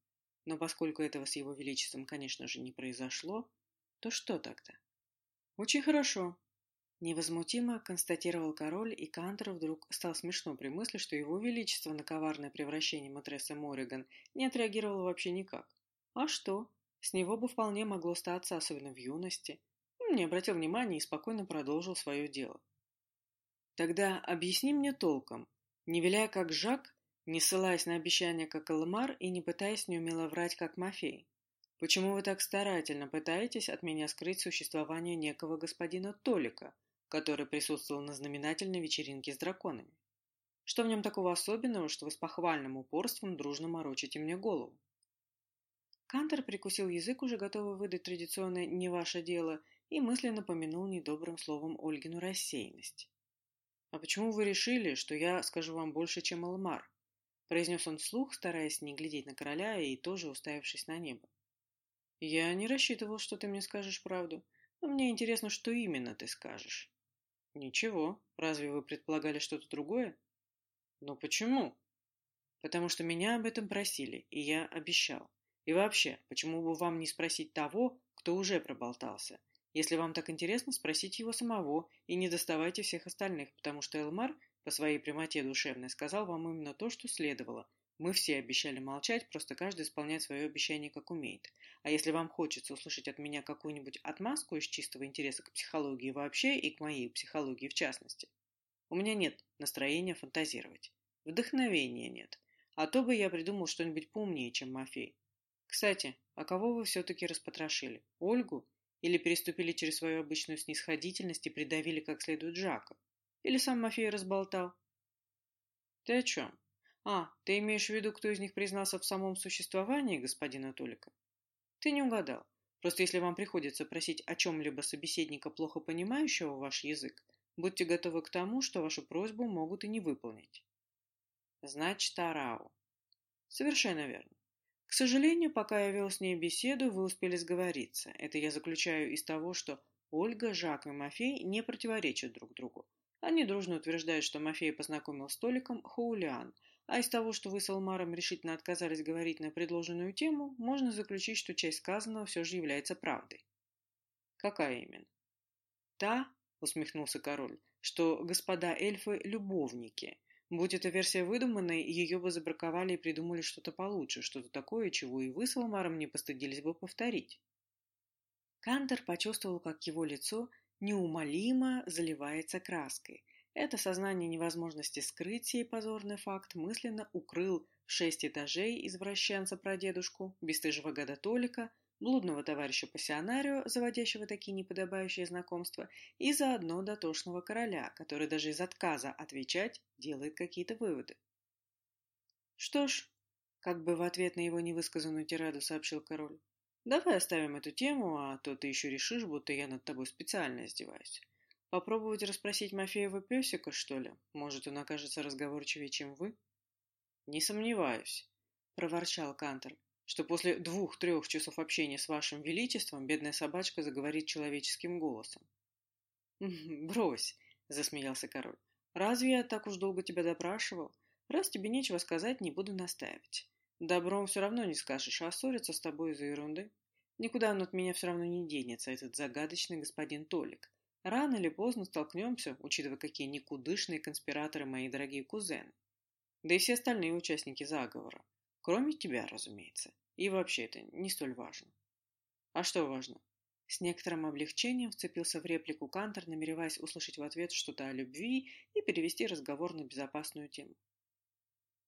Но поскольку этого с его величеством, конечно же, не произошло, то что тогда? Очень хорошо. Невозмутимо констатировал король, и Кантер вдруг стал смешно при мысли, что его величество на коварное превращение матрессы Морриган не отреагировало вообще никак. А что? С него бы вполне могло статься, особенно в юности. Не обратил внимания и спокойно продолжил свое дело. Тогда объясни мне толком, не виляя как Жак, не ссылаясь на обещания как Алмар и не пытаясь неумело врать как Мафей. Почему вы так старательно пытаетесь от меня скрыть существование некого господина Толика, который присутствовал на знаменательной вечеринке с драконами? Что в нем такого особенного, что вы с похвальным упорством дружно морочите мне голову? Кантер прикусил язык, уже готовый выдать традиционное «не ваше дело», и мысленно помянул недобрым словом Ольгину рассеянность. «А почему вы решили, что я скажу вам больше, чем Алмар?» произнес он вслух, стараясь не глядеть на короля и тоже уставившись на небо. «Я не рассчитывал, что ты мне скажешь правду, но мне интересно, что именно ты скажешь». «Ничего. Разве вы предполагали что-то другое?» «Но почему?» «Потому что меня об этом просили, и я обещал. И вообще, почему бы вам не спросить того, кто уже проболтался? Если вам так интересно, спросите его самого и не доставайте всех остальных, потому что Элмар по своей прямоте душевной сказал вам именно то, что следовало. Мы все обещали молчать, просто каждый исполняет свое обещание как умеет. А если вам хочется услышать от меня какую-нибудь отмазку из чистого интереса к психологии вообще и к моей психологии в частности, у меня нет настроения фантазировать. Вдохновения нет. А то бы я придумал что-нибудь поумнее, чем Мафей. Кстати, а кого вы все-таки распотрошили? Ольгу? Или переступили через свою обычную снисходительность и придавили как следует Жака? Или сам Мафей разболтал? Ты о чем? А, ты имеешь в виду, кто из них признался в самом существовании господина Толика? Ты не угадал. Просто если вам приходится просить о чем-либо собеседника, плохо понимающего ваш язык, будьте готовы к тому, что вашу просьбу могут и не выполнить. Значит, Арау. Совершенно верно. К сожалению, пока я вел с ней беседу, вы успели сговориться. Это я заключаю из того, что Ольга, Жак и Мафей не противоречат друг другу. Они дружно утверждают, что Мафей познакомил с Толиком Хаулиан, а из того, что вы с Алмаром решительно отказались говорить на предложенную тему, можно заключить, что часть сказанного все же является правдой. Какая именно? Та, усмехнулся король, что господа эльфы – любовники, Будь эта версия выдуманной, ее бы забраковали и придумали что-то получше, что-то такое, чего и вы с Алмаром не постыдились бы повторить. Кантер почувствовал, как его лицо неумолимо заливается краской. Это сознание невозможности скрыть сей позорный факт мысленно укрыл в шесть этажей извращенца-прадедушку, бесстыжего года Толика, блудного товарища пассионарио, заводящего такие неподобающие знакомства, и заодно дотошного короля, который даже из отказа отвечать делает какие-то выводы. «Что ж», — как бы в ответ на его невысказанную тираду сообщил король, «давай оставим эту тему, а то ты еще решишь, будто я над тобой специально издеваюсь. Попробовать расспросить Мафеева песика, что ли? Может, он окажется разговорчивее, чем вы?» «Не сомневаюсь», — проворчал Кантер что после двух-трех часов общения с вашим величеством бедная собачка заговорит человеческим голосом. «Брось», — засмеялся король. «Разве я так уж долго тебя допрашивал? Раз тебе нечего сказать, не буду настаивать. Добром все равно не скажешь, а ссориться с тобой из-за ерунды. Никуда он от меня все равно не денется, этот загадочный господин Толик. Рано или поздно столкнемся, учитывая, какие никудышные конспираторы мои дорогие кузены. Да и все остальные участники заговора. Кроме тебя, разумеется. И вообще это не столь важно. А что важно? С некоторым облегчением вцепился в реплику Кантор, намереваясь услышать в ответ что-то о любви и перевести разговор на безопасную тему.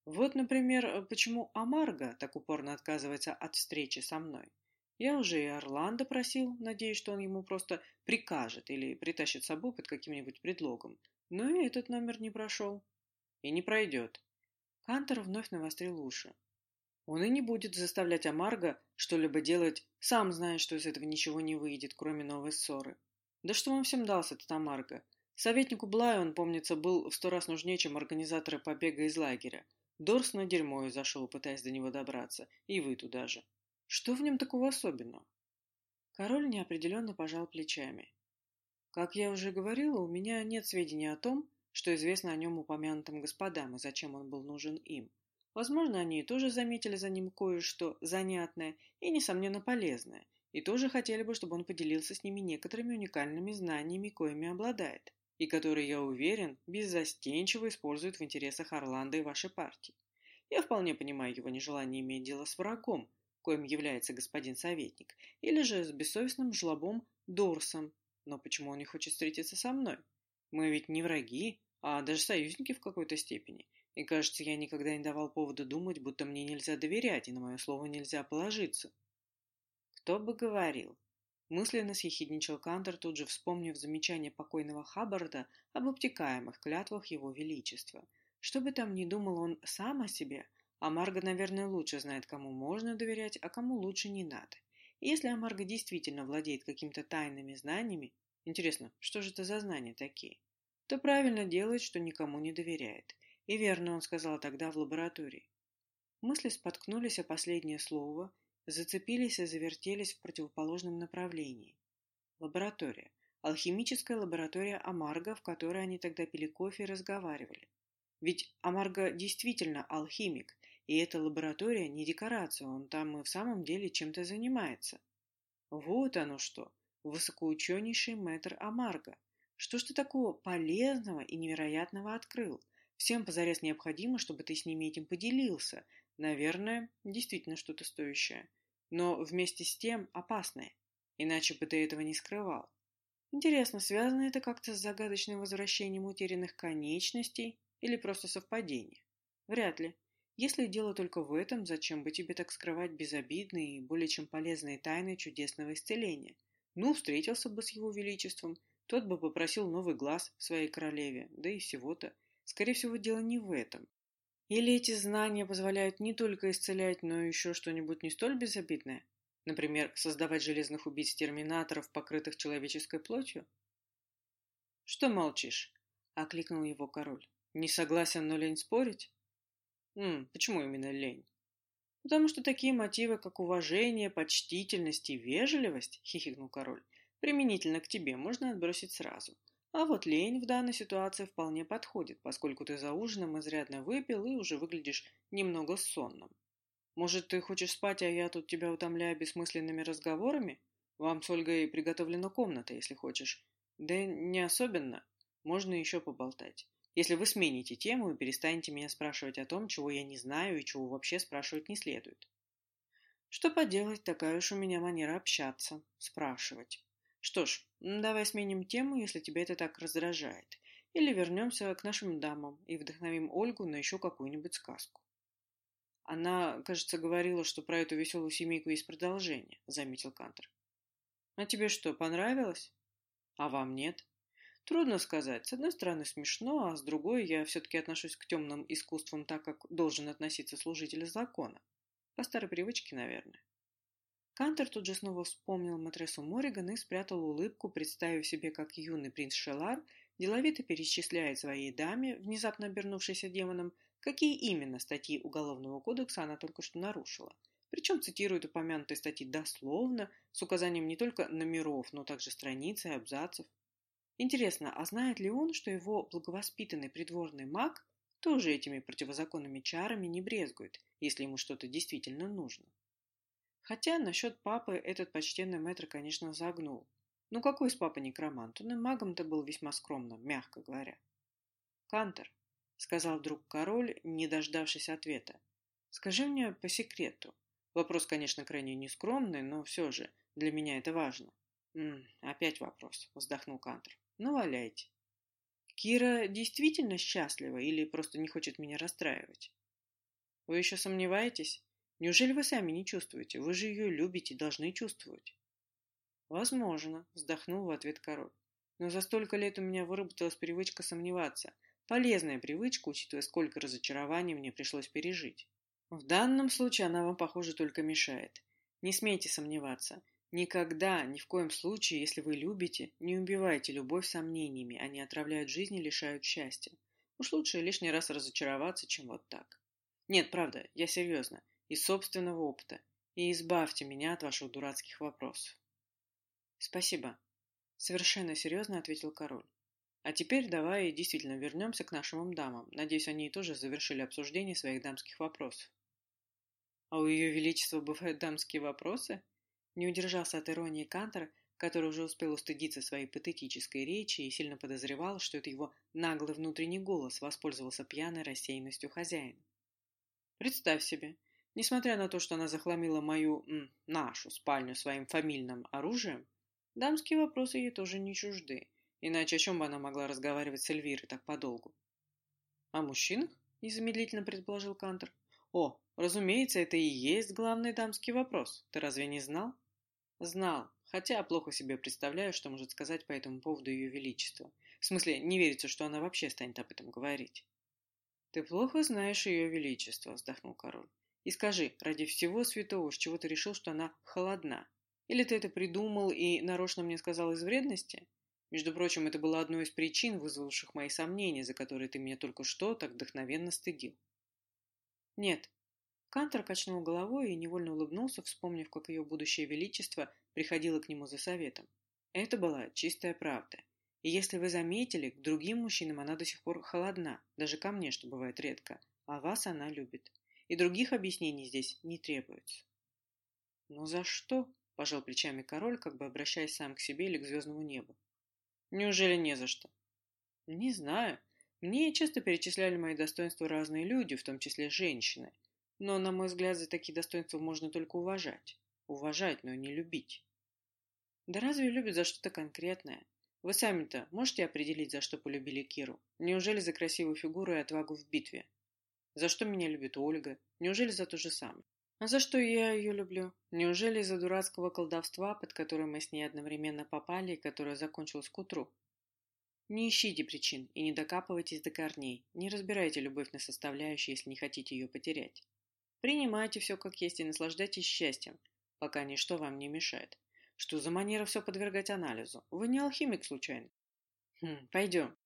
Вот, например, почему Амарго так упорно отказывается от встречи со мной. Я уже и Орландо просил, надеюсь, что он ему просто прикажет или притащит с собой под каким-нибудь предлогом. Но и этот номер не прошел. И не пройдет. Кантор вновь навострил уши. Он и не будет заставлять Амарго что-либо делать, сам знает, что из этого ничего не выйдет, кроме новой ссоры. Да что вам всем дался этот Амарго? Советнику Блаю он, помнится, был в сто раз нужнее, чем организаторы побега из лагеря. Дорс на дерьмо и зашел, пытаясь до него добраться. И вы туда же. Что в нем такого особенного? Король неопределенно пожал плечами. Как я уже говорила, у меня нет сведений о том, что известно о нем упомянутым господам и зачем он был нужен им. Возможно, они тоже заметили за ним кое-что занятное и, несомненно, полезное, и тоже хотели бы, чтобы он поделился с ними некоторыми уникальными знаниями, коими обладает, и которые, я уверен, беззастенчиво использует в интересах Орландо и вашей партии. Я вполне понимаю его нежелание иметь дело с врагом, коим является господин советник, или же с бессовестным жлобом Дорсом. Но почему он не хочет встретиться со мной? Мы ведь не враги, а даже союзники в какой-то степени. И, кажется, я никогда не давал повода думать, будто мне нельзя доверять, и на мое слово нельзя положиться. Кто бы говорил. Мысленно съехидничал Кантор, тут же вспомнив замечание покойного Хаббарда об обтекаемых клятвах его величества. Что бы там ни думал он сам о себе, а Марга, наверное, лучше знает, кому можно доверять, а кому лучше не надо. И если Амарго действительно владеет какими-то тайными знаниями, интересно, что же это за знания такие, то правильно делает, что никому не доверяет. И верно он сказал тогда в лаборатории. Мысли споткнулись о последнее слово, зацепились и завертелись в противоположном направлении. Лаборатория. Алхимическая лаборатория Амарго, в которой они тогда пили кофе и разговаривали. Ведь Амарго действительно алхимик, и эта лаборатория не декорация, он там и в самом деле чем-то занимается. Вот оно что, высокоученейший мэтр Амарго. Что ж ты такого полезного и невероятного открыл? Всем позарез необходимо, чтобы ты с ними этим поделился. Наверное, действительно что-то стоящее. Но вместе с тем опасное. Иначе бы ты этого не скрывал. Интересно, связано это как-то с загадочным возвращением утерянных конечностей или просто совпадение? Вряд ли. Если дело только в этом, зачем бы тебе так скрывать безобидные и более чем полезные тайны чудесного исцеления? Ну, встретился бы с его величеством, тот бы попросил новый глаз своей королеве, да и всего-то. Скорее всего, дело не в этом. Или эти знания позволяют не только исцелять, но еще что-нибудь не столь безобидное? Например, создавать железных убийц-терминаторов, покрытых человеческой плотью? «Что молчишь?» — окликнул его король. «Не согласен, но лень спорить?» М, почему именно лень? Потому что такие мотивы, как уважение, почтительность и вежливость, хихикнул король, применительно к тебе можно отбросить сразу. А вот лень в данной ситуации вполне подходит, поскольку ты за ужином изрядно выпил и уже выглядишь немного сонным. Может, ты хочешь спать, а я тут тебя утомляю бессмысленными разговорами? Вам с Ольгой приготовлена комната, если хочешь. Да не особенно. Можно еще поболтать если вы смените тему и перестанете меня спрашивать о том, чего я не знаю и чего вообще спрашивать не следует. Что поделать, такая уж у меня манера общаться, спрашивать. Что ж, давай сменим тему, если тебя это так раздражает. Или вернемся к нашим дамам и вдохновим Ольгу на еще какую-нибудь сказку. Она, кажется, говорила, что про эту веселую семейку есть продолжение, заметил Кантер. А тебе что, понравилось? А вам нет? Трудно сказать. С одной стороны смешно, а с другой я все-таки отношусь к темным искусствам так, как должен относиться служитель закона. По старой привычке, наверное. Кантер тут же снова вспомнил матресу Морриган и спрятал улыбку, представив себе, как юный принц Шелар деловито перечисляет своей даме, внезапно обернувшейся демоном, какие именно статьи Уголовного кодекса она только что нарушила. Причем цитирует упомянутые статьи дословно, с указанием не только номеров, но также страниц и абзацев. Интересно, а знает ли он, что его благовоспитанный придворный маг тоже этими противозаконными чарами не брезгует, если ему что-то действительно нужно? Хотя насчет папы этот почтенный мэтр, конечно, загнул. Ну какой из папы некромант? Он и магом-то был весьма скромным, мягко говоря. «Кантер», — сказал вдруг король, не дождавшись ответа, — «скажи мне по секрету. Вопрос, конечно, крайне нескромный, но все же для меня это важно». «М -м, «Опять вопрос», — вздохнул Кантер. «Ну, валяйте». «Кира действительно счастлива или просто не хочет меня расстраивать?» «Вы еще сомневаетесь?» Неужели вы сами не чувствуете? Вы же ее любите и должны чувствовать. Возможно, вздохнул в ответ король. Но за столько лет у меня выработалась привычка сомневаться. Полезная привычка, учитывая, сколько разочарований мне пришлось пережить. В данном случае она вам, похоже, только мешает. Не смейте сомневаться. Никогда, ни в коем случае, если вы любите, не убивайте любовь сомнениями, они отравляют жизнь и лишают счастья. Уж лучше лишний раз разочароваться, чем вот так. Нет, правда, я серьезно из собственного опыта, и избавьте меня от ваших дурацких вопросов. Спасибо. Совершенно серьезно ответил король. А теперь давай действительно вернемся к нашим дамам. Надеюсь, они тоже завершили обсуждение своих дамских вопросов. А у ее величества бывают дамские вопросы? Не удержался от иронии Кантор, который уже успел устыдиться своей патетической речи и сильно подозревал, что это его наглый внутренний голос воспользовался пьяной рассеянностью хозяина. Представь себе, Несмотря на то, что она захламила мою, м, нашу спальню своим фамильным оружием, дамские вопросы ей тоже не чужды, иначе о чем бы она могла разговаривать с Эльвирой так подолгу? О мужчинах? Незамедлительно предположил Кантер. О, разумеется, это и есть главный дамский вопрос. Ты разве не знал? Знал, хотя плохо себе представляю, что может сказать по этому поводу ее величество. В смысле, не верится, что она вообще станет об этом говорить. Ты плохо знаешь ее величество, вздохнул король. И скажи, ради всего святого, с чего ты решил, что она холодна? Или ты это придумал и нарочно мне сказал из вредности? Между прочим, это было одной из причин, вызвавших мои сомнения, за которые ты меня только что так вдохновенно стыдил. Нет. Кантор качнул головой и невольно улыбнулся, вспомнив, как ее будущее величество приходило к нему за советом. Это была чистая правда. И если вы заметили, к другим мужчинам она до сих пор холодна, даже ко мне, что бывает редко, а вас она любит и других объяснений здесь не требуется. «Но за что?» – пожал плечами король, как бы обращаясь сам к себе или к звездному небу. «Неужели не за что?» «Не знаю. Мне часто перечисляли мои достоинства разные люди, в том числе женщины. Но, на мой взгляд, за такие достоинства можно только уважать. Уважать, но не любить». «Да разве любят за что-то конкретное? Вы сами-то можете определить, за что полюбили Киру? Неужели за красивую фигуру и отвагу в битве?» За что меня любит Ольга? Неужели за то же самое? А за что я ее люблю? Неужели из-за дурацкого колдовства, под которое мы с ней одновременно попали и которое закончилось к утру? Не ищите причин и не докапывайтесь до корней. Не разбирайте любовь на составляющие, если не хотите ее потерять. Принимайте все как есть и наслаждайтесь счастьем, пока ничто вам не мешает. Что за манера все подвергать анализу? Вы не алхимик, случайно? Хм, пойдем.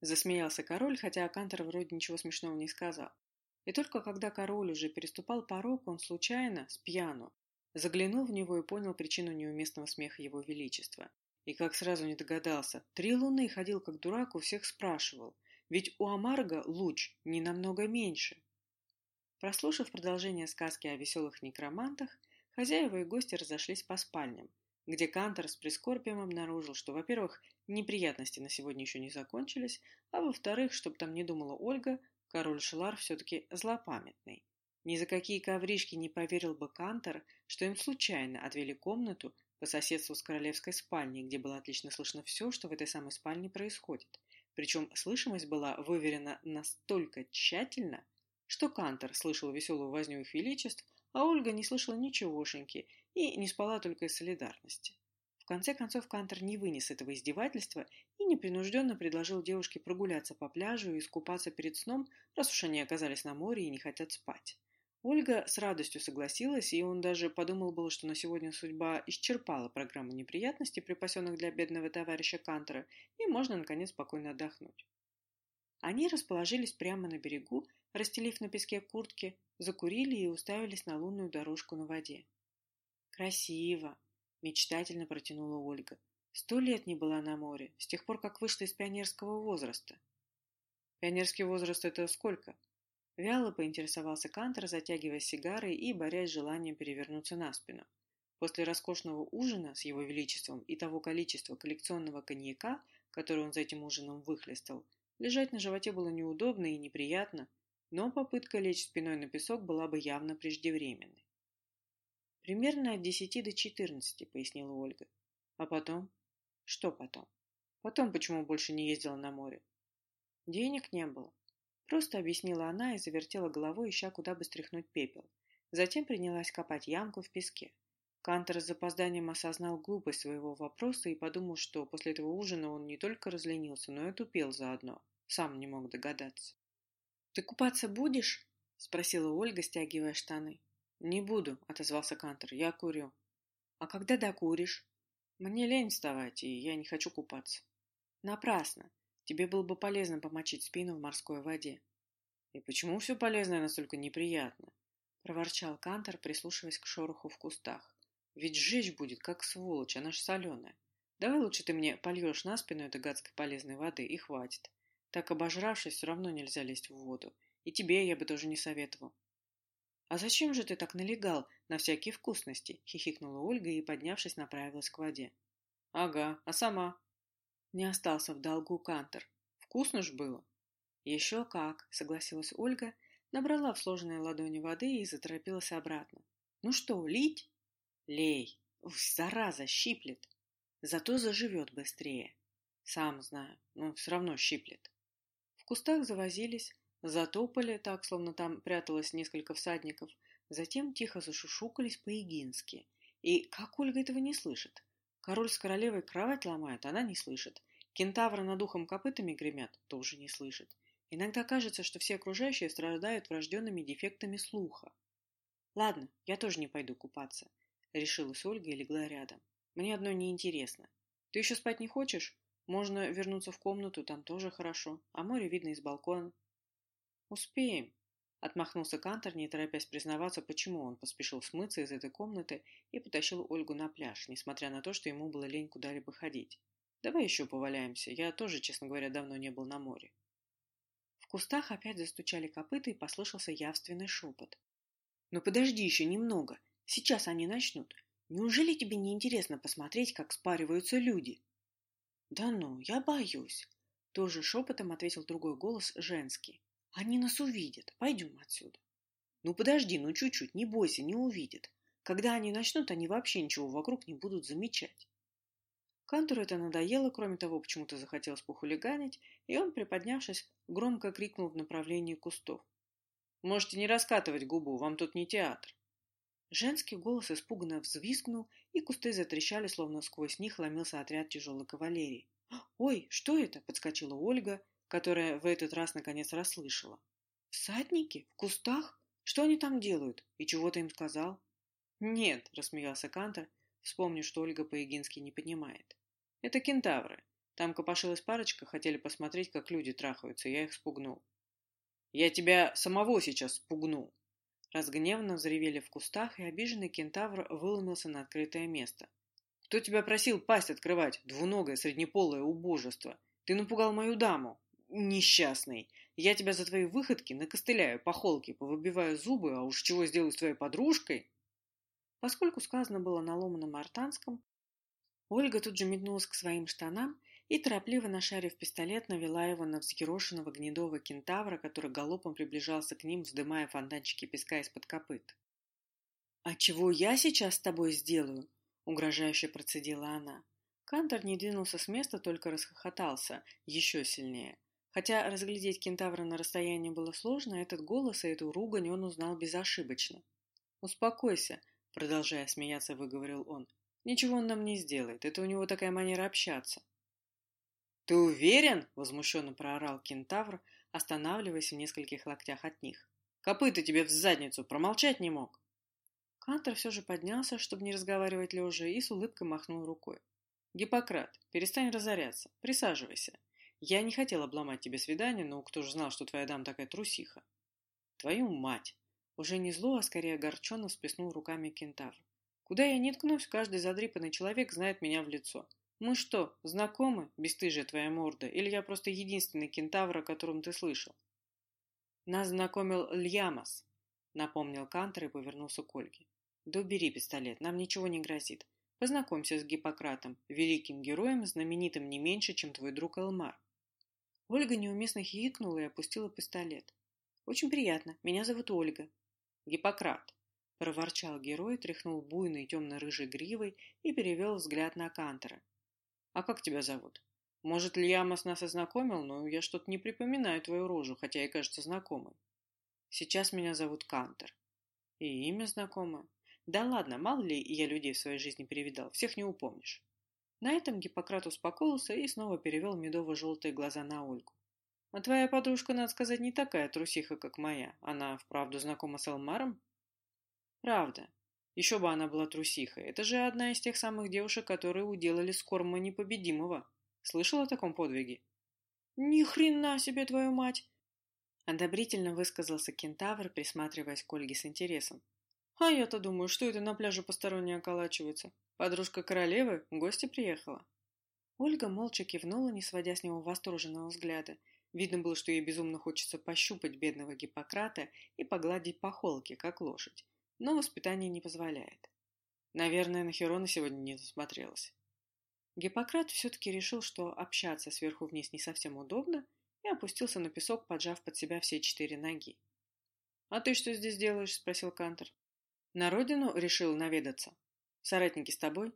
Засмеялся король, хотя Акантор вроде ничего смешного не сказал. И только когда король уже переступал порог, он случайно, с пьяну, заглянул в него и понял причину неуместного смеха его величества. И как сразу не догадался, три луны ходил как дурак, у всех спрашивал, ведь у Амарга луч не намного меньше. Прослушав продолжение сказки о веселых некромантах, хозяева и гости разошлись по спальням, где Кантор с прискорбием обнаружил, что, во-первых, неприятности на сегодня еще не закончились, а во-вторых, чтобы там не думала Ольга, Король Шелар все-таки злопамятный. Ни за какие ковришки не поверил бы Кантор, что им случайно отвели комнату по соседству с королевской спальней, где было отлично слышно все, что в этой самой спальне происходит. Причем слышимость была выверена настолько тщательно, что Кантор слышал веселую возню их величеств, а Ольга не слышала ничегошеньки и не спала только из солидарности. В конце концов Кантор не вынес этого издевательства и непринужденно предложил девушке прогуляться по пляжу и искупаться перед сном, раз уж они оказались на море и не хотят спать. Ольга с радостью согласилась, и он даже подумал было, что на сегодня судьба исчерпала программу неприятностей, припасенных для бедного товарища Кантора, и можно, наконец, спокойно отдохнуть. Они расположились прямо на берегу, расстелив на песке куртки, закурили и уставились на лунную дорожку на воде. «Красиво!» Мечтательно протянула Ольга. Сто лет не была на море, с тех пор, как вышла из пионерского возраста. Пионерский возраст это сколько? Вяло поинтересовался Кантер, затягивая сигарой и борясь с желанием перевернуться на спину. После роскошного ужина с его величеством и того количества коллекционного коньяка, который он за этим ужином выхлестал, лежать на животе было неудобно и неприятно, но попытка лечь спиной на песок была бы явно преждевременной. «Примерно от десяти до четырнадцати», — пояснила Ольга. «А потом?» «Что потом?» «Потом почему больше не ездила на море?» «Денег не было. Просто объяснила она и завертела головой, ища куда бы стряхнуть пепел. Затем принялась копать ямку в песке. Кантер с запозданием осознал глупость своего вопроса и подумал, что после этого ужина он не только разленился, но и тупел заодно. Сам не мог догадаться. «Ты купаться будешь?» — спросила Ольга, стягивая штаны. «Не буду», — отозвался Кантер. «Я курю». «А когда докуришь?» «Мне лень вставать, и я не хочу купаться». «Напрасно. Тебе было бы полезно помочить спину в морской воде. И почему все полезное настолько неприятно? Проворчал Кантор, прислушиваясь к шороху в кустах. Ведь сжечь будет, как сволочь, она ж соленая. Давай лучше ты мне польешь на спину этой гадской полезной воды, и хватит. Так обожравшись, все равно нельзя лезть в воду. И тебе я бы тоже не советовал. «А зачем же ты так налегал на всякие вкусности?» — хихикнула Ольга и, поднявшись, направилась к воде. «Ага, а сама?» Не остался в долгу Кантер. Вкусно ж было. Еще как, согласилась Ольга, набрала в сложенные ладони воды и заторопилась обратно. Ну что, лить? Лей. Ух, зараза, щиплет. Зато заживет быстрее. Сам знаю, но все равно щиплет. В кустах завозились, затопали так, словно там пряталось несколько всадников, затем тихо зашушукались по-егински. И как Ольга этого не слышит? Король с королевой кровать ломает, она не слышит. Кентавры над ухом копытами гремят, тоже не слышит. Иногда кажется, что все окружающие страдают врожденными дефектами слуха. «Ладно, я тоже не пойду купаться», — решилась Ольга и легла рядом. «Мне одно неинтересно. Ты еще спать не хочешь? Можно вернуться в комнату, там тоже хорошо, а море видно из балкона». «Успеем», Отмахнулся Кантор, не торопясь признаваться, почему он поспешил смыться из этой комнаты и потащил Ольгу на пляж, несмотря на то, что ему было лень куда-либо ходить. «Давай еще поваляемся. Я тоже, честно говоря, давно не был на море». В кустах опять застучали копыта и послышался явственный шепот. «Но подожди еще немного. Сейчас они начнут. Неужели тебе не интересно посмотреть, как спариваются люди?» «Да ну, я боюсь», — тоже шепотом ответил другой голос, женский. Они нас увидят. Пойдем отсюда. Ну подожди, ну чуть-чуть, не бойся, не увидят. Когда они начнут, они вообще ничего вокруг не будут замечать. Кантору это надоело, кроме того, почему-то захотелось похулиганить, и он, приподнявшись, громко крикнул в направлении кустов. «Можете не раскатывать губу, вам тут не театр». Женский голос испуганно взвизгнул, и кусты затрещали, словно сквозь них ломился отряд тяжелой кавалерии. «Ой, что это?» — подскочила Ольга, которая в этот раз наконец расслышала. «Всадники? В кустах? Что они там делают? И чего ты им сказал?» «Нет», — рассмеялся Кантор, вспомнив, что Ольга по-егински не понимает. «Это кентавры. Там копошилась парочка, хотели посмотреть, как люди трахаются, я их спугнул». «Я тебя самого сейчас спугну!» Разгневанно взревели в кустах, и обиженный кентавр выломился на открытое место. «Кто тебя просил пасть открывать, двуногое среднеполое убожество? Ты напугал мою даму!» Несчастный. Я тебя за твои выходки накостыляю по холке, повыбиваю зубы, а уж чего сделаю с твоей подружкой. Поскольку сказано было на ломаном артанском, Ольга тут же метнулась к своим штанам и, торопливо нашарив пистолет, навела его на взъерошенного гнедого кентавра, который галопом приближался к ним, вздымая фонтанчики песка из-под копыт. «А чего я сейчас с тобой сделаю?» — угрожающе процедила она. Кантор не двинулся с места, только расхохотался еще сильнее. Хотя разглядеть кентавра на расстоянии было сложно, этот голос и эту ругань он узнал безошибочно. «Успокойся», — продолжая смеяться, выговорил он. «Ничего он нам не сделает, это у него такая манера общаться». «Ты уверен?» — возмущенно проорал кентавр, останавливаясь в нескольких локтях от них. «Копыта тебе в задницу, промолчать не мог!» Кантор все же поднялся, чтобы не разговаривать лежа, и с улыбкой махнул рукой. «Гиппократ, перестань разоряться, присаживайся. Я не хотел обломать тебе свидание, но кто же знал, что твоя дама такая трусиха? Твою мать! Уже не зло, а скорее огорченно всплеснул руками кентавр. Куда я не ткнусь, каждый задрипанный человек знает меня в лицо. Мы что, знакомы, бесстыжая твоя морда, или я просто единственный кентавр, о котором ты слышал? Нас знакомил Льямас, напомнил Кантер и повернулся к Ольге. Да убери пистолет, нам ничего не грозит. Познакомься с Гиппократом, великим героем, знаменитым не меньше, чем твой друг Элмар. Ольга неуместно хихикнула и опустила пистолет. «Очень приятно. Меня зовут Ольга». «Гиппократ», — проворчал герой, тряхнул буйной темно-рыжей гривой и перевел взгляд на Кантера. «А как тебя зовут? Может, Льямос нас ознакомил, но я что-то не припоминаю твою рожу, хотя и кажется знакомой. Сейчас меня зовут Кантер. И имя знакомое. Да ладно, мало ли я людей в своей жизни перевидал, всех не упомнишь». На этом Гиппократ успокоился и снова перевел медово-желтые глаза на Ольгу. «А твоя подружка, надо сказать, не такая трусиха, как моя. Она вправду знакома с Элмаром?» «Правда. Еще бы она была трусихой. Это же одна из тех самых девушек, которые уделали Скорма непобедимого. Слышал о таком подвиге?» «Ни хрена себе, твою мать!» Одобрительно высказался кентавр, присматриваясь к Ольге с интересом. «А я-то думаю, что это на пляже посторонние околачиваются? Подружка королевы? Гости приехала?» Ольга молча кивнула, не сводя с него восторженного взгляда. Видно было, что ей безумно хочется пощупать бедного Гиппократа и погладить по холке, как лошадь. Но воспитание не позволяет. Наверное, на Херона сегодня не засмотрелась. Гиппократ все-таки решил, что общаться сверху вниз не совсем удобно, и опустился на песок, поджав под себя все четыре ноги. «А ты что здесь делаешь?» – спросил Кантор. «На родину решил наведаться. Соратники с тобой?»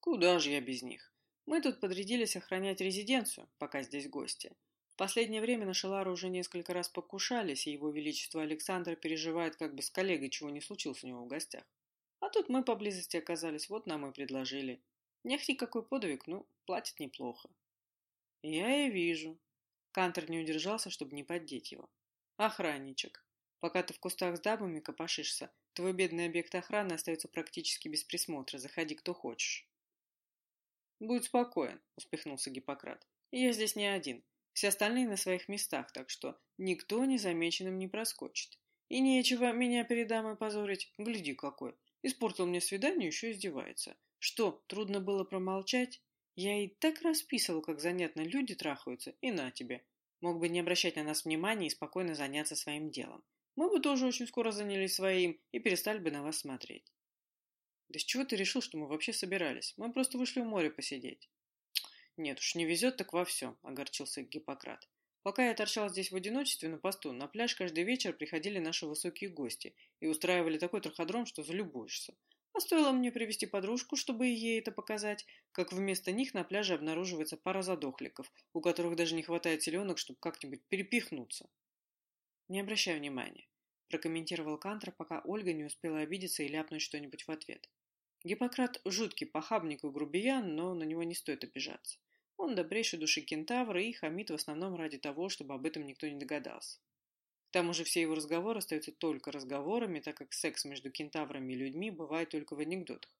«Куда же я без них? Мы тут подрядились охранять резиденцию, пока здесь гости. В последнее время на Шелару уже несколько раз покушались, и его величество Александр переживает, как бы с коллегой чего не случилось у него в гостях. А тут мы поблизости оказались, вот нам и предложили. Нехти какой подвиг, ну, платит неплохо». «Я и вижу», Кантер не удержался, чтобы не поддеть его. «Охранничек. Пока ты в кустах с дабами копошишься, твой бедный объект охраны остается практически без присмотра. Заходи, кто хочешь». «Будь спокоен», — успехнулся Гиппократ. «Я здесь не один. Все остальные на своих местах, так что никто незамеченным не проскочит. И нечего меня перед дамой позорить. Гляди какой. Испортил мне свидание, еще издевается. Что, трудно было промолчать? Я и так расписывал, как занятно люди трахаются, и на тебе. Мог бы не обращать на нас внимания и спокойно заняться своим делом. Мы бы тоже очень скоро занялись своим и перестали бы на вас смотреть. Да с чего ты решил, что мы вообще собирались? Мы просто вышли в море посидеть. Нет уж, не везет так во всем, огорчился Гиппократ. Пока я торчал здесь в одиночестве на посту, на пляж каждый вечер приходили наши высокие гости и устраивали такой траходром, что залюбуешься. А стоило мне привести подружку, чтобы ей это показать, как вместо них на пляже обнаруживается пара задохликов, у которых даже не хватает селенок, чтобы как-нибудь перепихнуться. «Не обращай внимания», – прокомментировал Кантер, пока Ольга не успела обидеться и ляпнуть что-нибудь в ответ. Гиппократ – жуткий похабник и грубиян, но на него не стоит обижаться. Он добрейший души кентавра и хамит в основном ради того, чтобы об этом никто не догадался. К тому же все его разговоры остаются только разговорами, так как секс между кентаврами и людьми бывает только в анекдотах.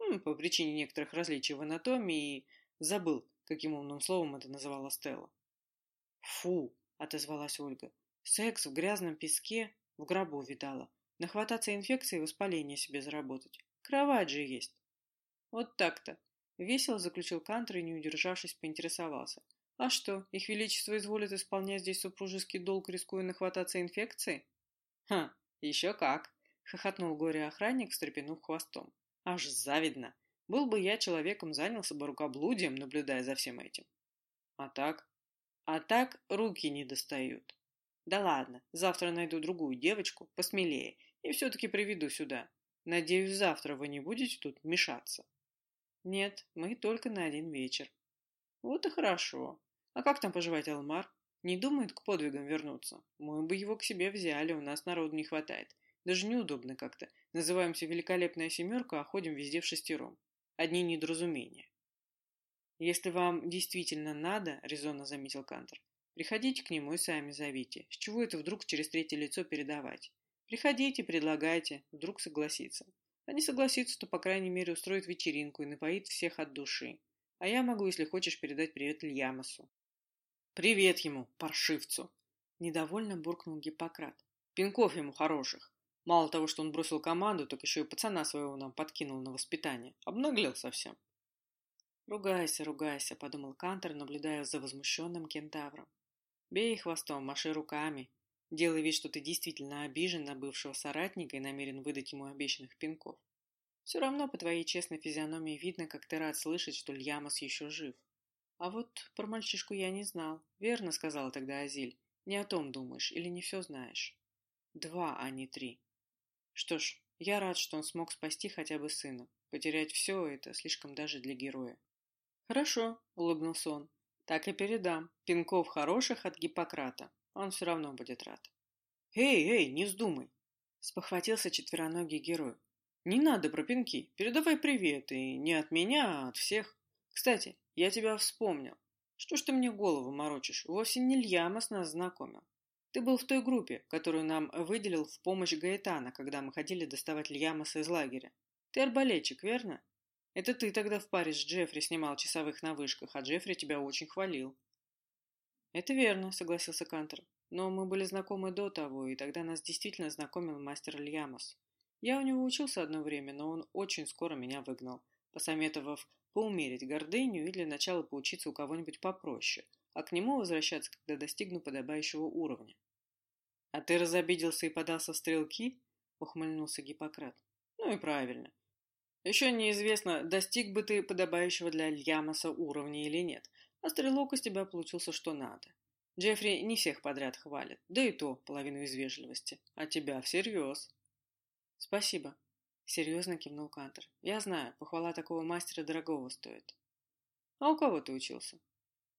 Ну, по причине некоторых различий в анатомии забыл, каким умным словом это называла Стелла. «Фу!» – отозвалась Ольга. «Секс в грязном песке в гробу видала. Нахвататься инфекции и воспаление себе заработать. Кровать же есть!» «Вот так-то!» – весело заключил Кантер и, не удержавшись, поинтересовался. А что, их величество изволит исполнять здесь супружеский долг, рискуя нахвататься инфекции? Ха, еще как, хохотнул горе-охранник, встрепенув хвостом. Аж завидно. Был бы я человеком, занялся бы рукоблудием, наблюдая за всем этим. А так? А так руки не достают. Да ладно, завтра найду другую девочку, посмелее, и все-таки приведу сюда. Надеюсь, завтра вы не будете тут мешаться. Нет, мы только на один вечер. Вот и хорошо. А как там поживает Алмар? Не думает к подвигам вернуться? Мы бы его к себе взяли, у нас народу не хватает. Даже неудобно как-то. Называемся «Великолепная семерка», а ходим везде в шестером. Одни недоразумения. «Если вам действительно надо», — резонно заметил Кантер, — «приходите к нему и сами зовите. С чего это вдруг через третье лицо передавать? Приходите, предлагайте, вдруг согласится. А не согласится, то, по крайней мере, устроит вечеринку и напоит всех от души. А я могу, если хочешь, передать привет Ильямосу. «Привет ему, паршивцу!» – недовольно буркнул Гиппократ. «Пинков ему хороших. Мало того, что он бросил команду, так еще и пацана своего нам подкинул на воспитание. Обнаглел совсем». «Ругайся, ругайся», – подумал Кантер, наблюдая за возмущенным кентавром. «Бей хвостом, маши руками. делая вид, что ты действительно обижен на бывшего соратника и намерен выдать ему обещанных пинков. Все равно по твоей честной физиономии видно, как ты рад слышать, что Льямос еще жив. А вот про мальчишку я не знал. Верно сказала тогда Азиль. Не о том думаешь или не все знаешь. Два, а не три. Что ж, я рад, что он смог спасти хотя бы сына. Потерять все это слишком даже для героя. Хорошо, улыбнулся он. Так и передам. Пинков хороших от Гиппократа. Он все равно будет рад. Эй, эй, не вздумай! Спохватился четвероногий герой. Не надо про пинки. Передавай привет. И не от меня, а от всех. Кстати, я тебя вспомнил. Что ж ты мне голову морочишь? Вовсе не Льямос нас знакомил. Ты был в той группе, которую нам выделил в помощь Гаэтана, когда мы ходили доставать Льямоса из лагеря. Ты арбалетчик, верно? Это ты тогда в паре с Джеффри снимал часовых на вышках, а Джеффри тебя очень хвалил. Это верно, согласился Кантер. Но мы были знакомы до того, и тогда нас действительно знакомил мастер Льямос. Я у него учился одно время, но он очень скоро меня выгнал, посоветовав поумерить гордыню и для начала поучиться у кого-нибудь попроще, а к нему возвращаться, когда достигну подобающего уровня. — А ты разобиделся и подался в стрелки? — ухмыльнулся Гиппократ. — Ну и правильно. Еще неизвестно, достиг бы ты подобающего для Льямоса уровня или нет, а стрелок из тебя получился что надо. Джеффри не всех подряд хвалит, да и то половину из вежливости, а тебя всерьез. «Спасибо», — серьезно кивнул Кантер. «Я знаю, похвала такого мастера дорогого стоит». «А у кого ты учился?»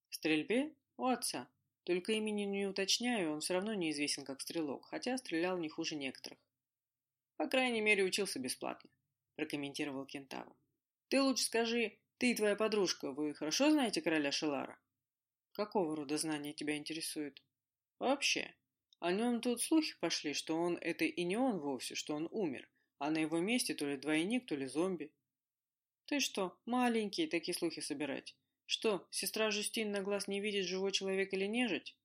«В стрельбе? У отца. Только имени не уточняю, он все равно неизвестен как стрелок, хотя стрелял не хуже некоторых». «По крайней мере, учился бесплатно», — прокомментировал Кентавр. «Ты лучше скажи, ты и твоя подружка, вы хорошо знаете короля Шелара?» «Какого рода знания тебя интересуют?» «Вообще. О нем тут слухи пошли, что он это и не он вовсе, что он умер, а на его месте то ли двойник, то ли зомби. Ты что, маленькие такие слухи собирать? Что, сестра Жустин на глаз не видит, живой человек или нежить?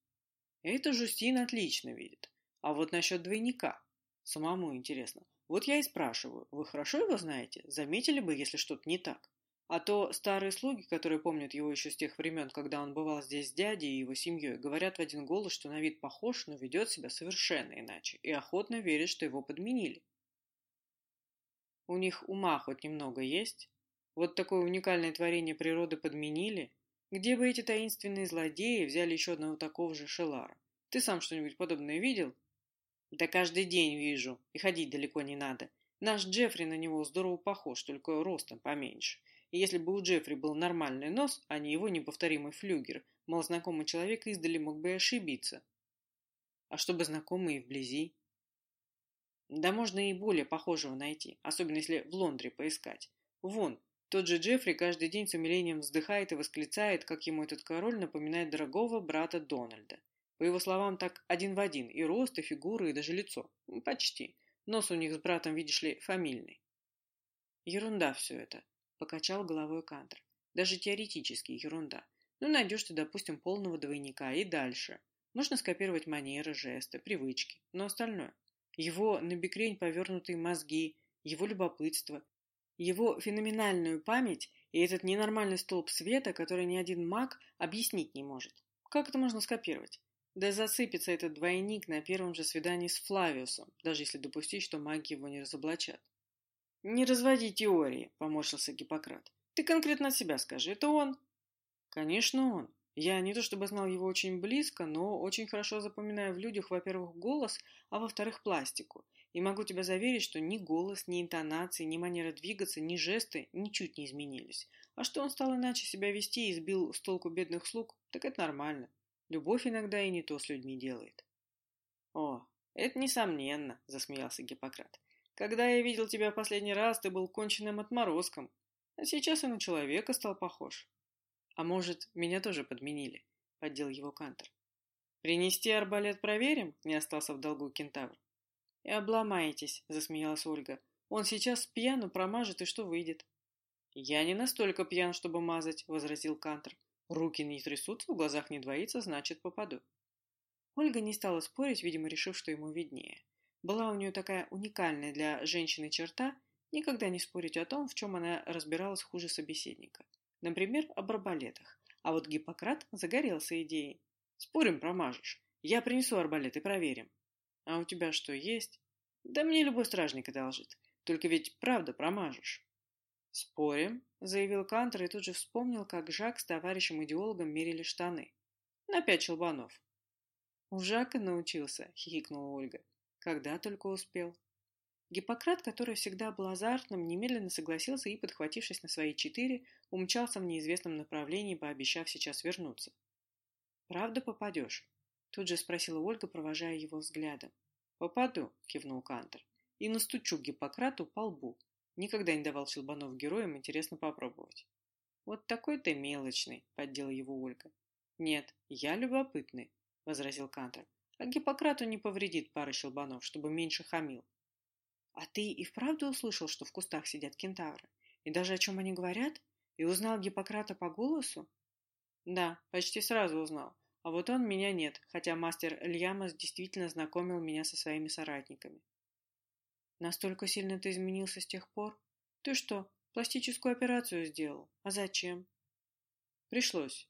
Это Жустин отлично видит. А вот насчет двойника. Самому интересно. Вот я и спрашиваю, вы хорошо его знаете? Заметили бы, если что-то не так? А то старые слуги, которые помнят его еще с тех времен, когда он бывал здесь с дядей и его семьей, говорят в один голос, что на вид похож, но ведет себя совершенно иначе, и охотно верят, что его подменили. У них ума хоть немного есть? Вот такое уникальное творение природы подменили? Где бы эти таинственные злодеи взяли еще одного такого же Шелара? Ты сам что-нибудь подобное видел? Да каждый день вижу, и ходить далеко не надо. Наш Джеффри на него здорово похож, только ростом поменьше. И если бы у Джеффри был нормальный нос, а не его неповторимый флюгер, малознакомый человек издали мог бы и ошибиться. А чтобы знакомый и вблизи? Да можно и более похожего найти, особенно если в Лондре поискать. Вон, тот же Джеффри каждый день с умилением вздыхает и восклицает, как ему этот король напоминает дорогого брата Дональда. По его словам, так один в один, и рост, и фигура, и даже лицо. Почти. Нос у них с братом, видишь ли, фамильный. Ерунда все это. Покачал головой Кантер. Даже теоретически ерунда. Ну, найдешь ты, допустим, полного двойника и дальше. Можно скопировать манеры, жесты, привычки, но остальное. Его на бекрень повернутые мозги, его любопытство, его феноменальную память и этот ненормальный столб света, который ни один маг объяснить не может. Как это можно скопировать? Да засыпется этот двойник на первом же свидании с Флавиусом, даже если допустить, что маги его не разоблачат. «Не разводи теории», — поморщился Гиппократ. «Ты конкретно от себя скажи, это он?» «Конечно он. Я не то чтобы знал его очень близко, но очень хорошо запоминаю в людях, во-первых, голос, а во-вторых, пластику. И могу тебя заверить, что ни голос, ни интонации, ни манера двигаться, ни жесты ничуть не изменились. А что он стал иначе себя вести и сбил с толку бедных слуг, так это нормально. Любовь иногда и не то с людьми делает». «О, это несомненно», — засмеялся Гиппократ. Когда я видел тебя последний раз, ты был конченным отморозком, а сейчас и на человека стал похож. А может, меня тоже подменили, — поддел его Кантер. Принести арбалет проверим? — не остался в долгу кентавр. И обломаетесь, — засмеялась Ольга. Он сейчас пьяну промажет, и что выйдет? Я не настолько пьян, чтобы мазать, — возразил Кантер. Руки не трясутся, в глазах не двоится, значит, попаду. Ольга не стала спорить, видимо, решив, что ему виднее. Была у нее такая уникальная для женщины черта никогда не спорить о том, в чем она разбиралась хуже собеседника. Например, об арбалетах. А вот Гиппократ загорелся идеей. «Спорим, промажешь. Я принесу арбалет и проверим». А у тебя что, есть? Да мне любой стражник одолжит. Только ведь правда промажешь. Спорим, заявил Кантер и тут же вспомнил, как Жак с товарищем-идеологом мерили штаны. На пять щелбанов. У Жака научился, хихикнула Ольга. Когда только успел. Гиппократ, который всегда был азартным, немедленно согласился и, подхватившись на свои четыре, умчался в неизвестном направлении, пообещав сейчас вернуться. «Правда попадешь?» — тут же спросила Ольга, провожая его взглядом. «Попаду», — кивнул Кантер, — «и настучу Гиппократу по лбу. Никогда не давал щелбанов героям, интересно попробовать». «Вот такой ты мелочный», — поддела его Ольга. «Нет, я любопытный», — возразил Кантер. «А Гиппократу не повредит пара щелбанов, чтобы меньше хамил». «А ты и вправду услышал, что в кустах сидят кентавры? И даже о чем они говорят? И узнал Гиппократа по голосу?» «Да, почти сразу узнал. А вот он меня нет, хотя мастер Льямос действительно знакомил меня со своими соратниками. Настолько сильно ты изменился с тех пор? Ты что, пластическую операцию сделал? А зачем? Пришлось.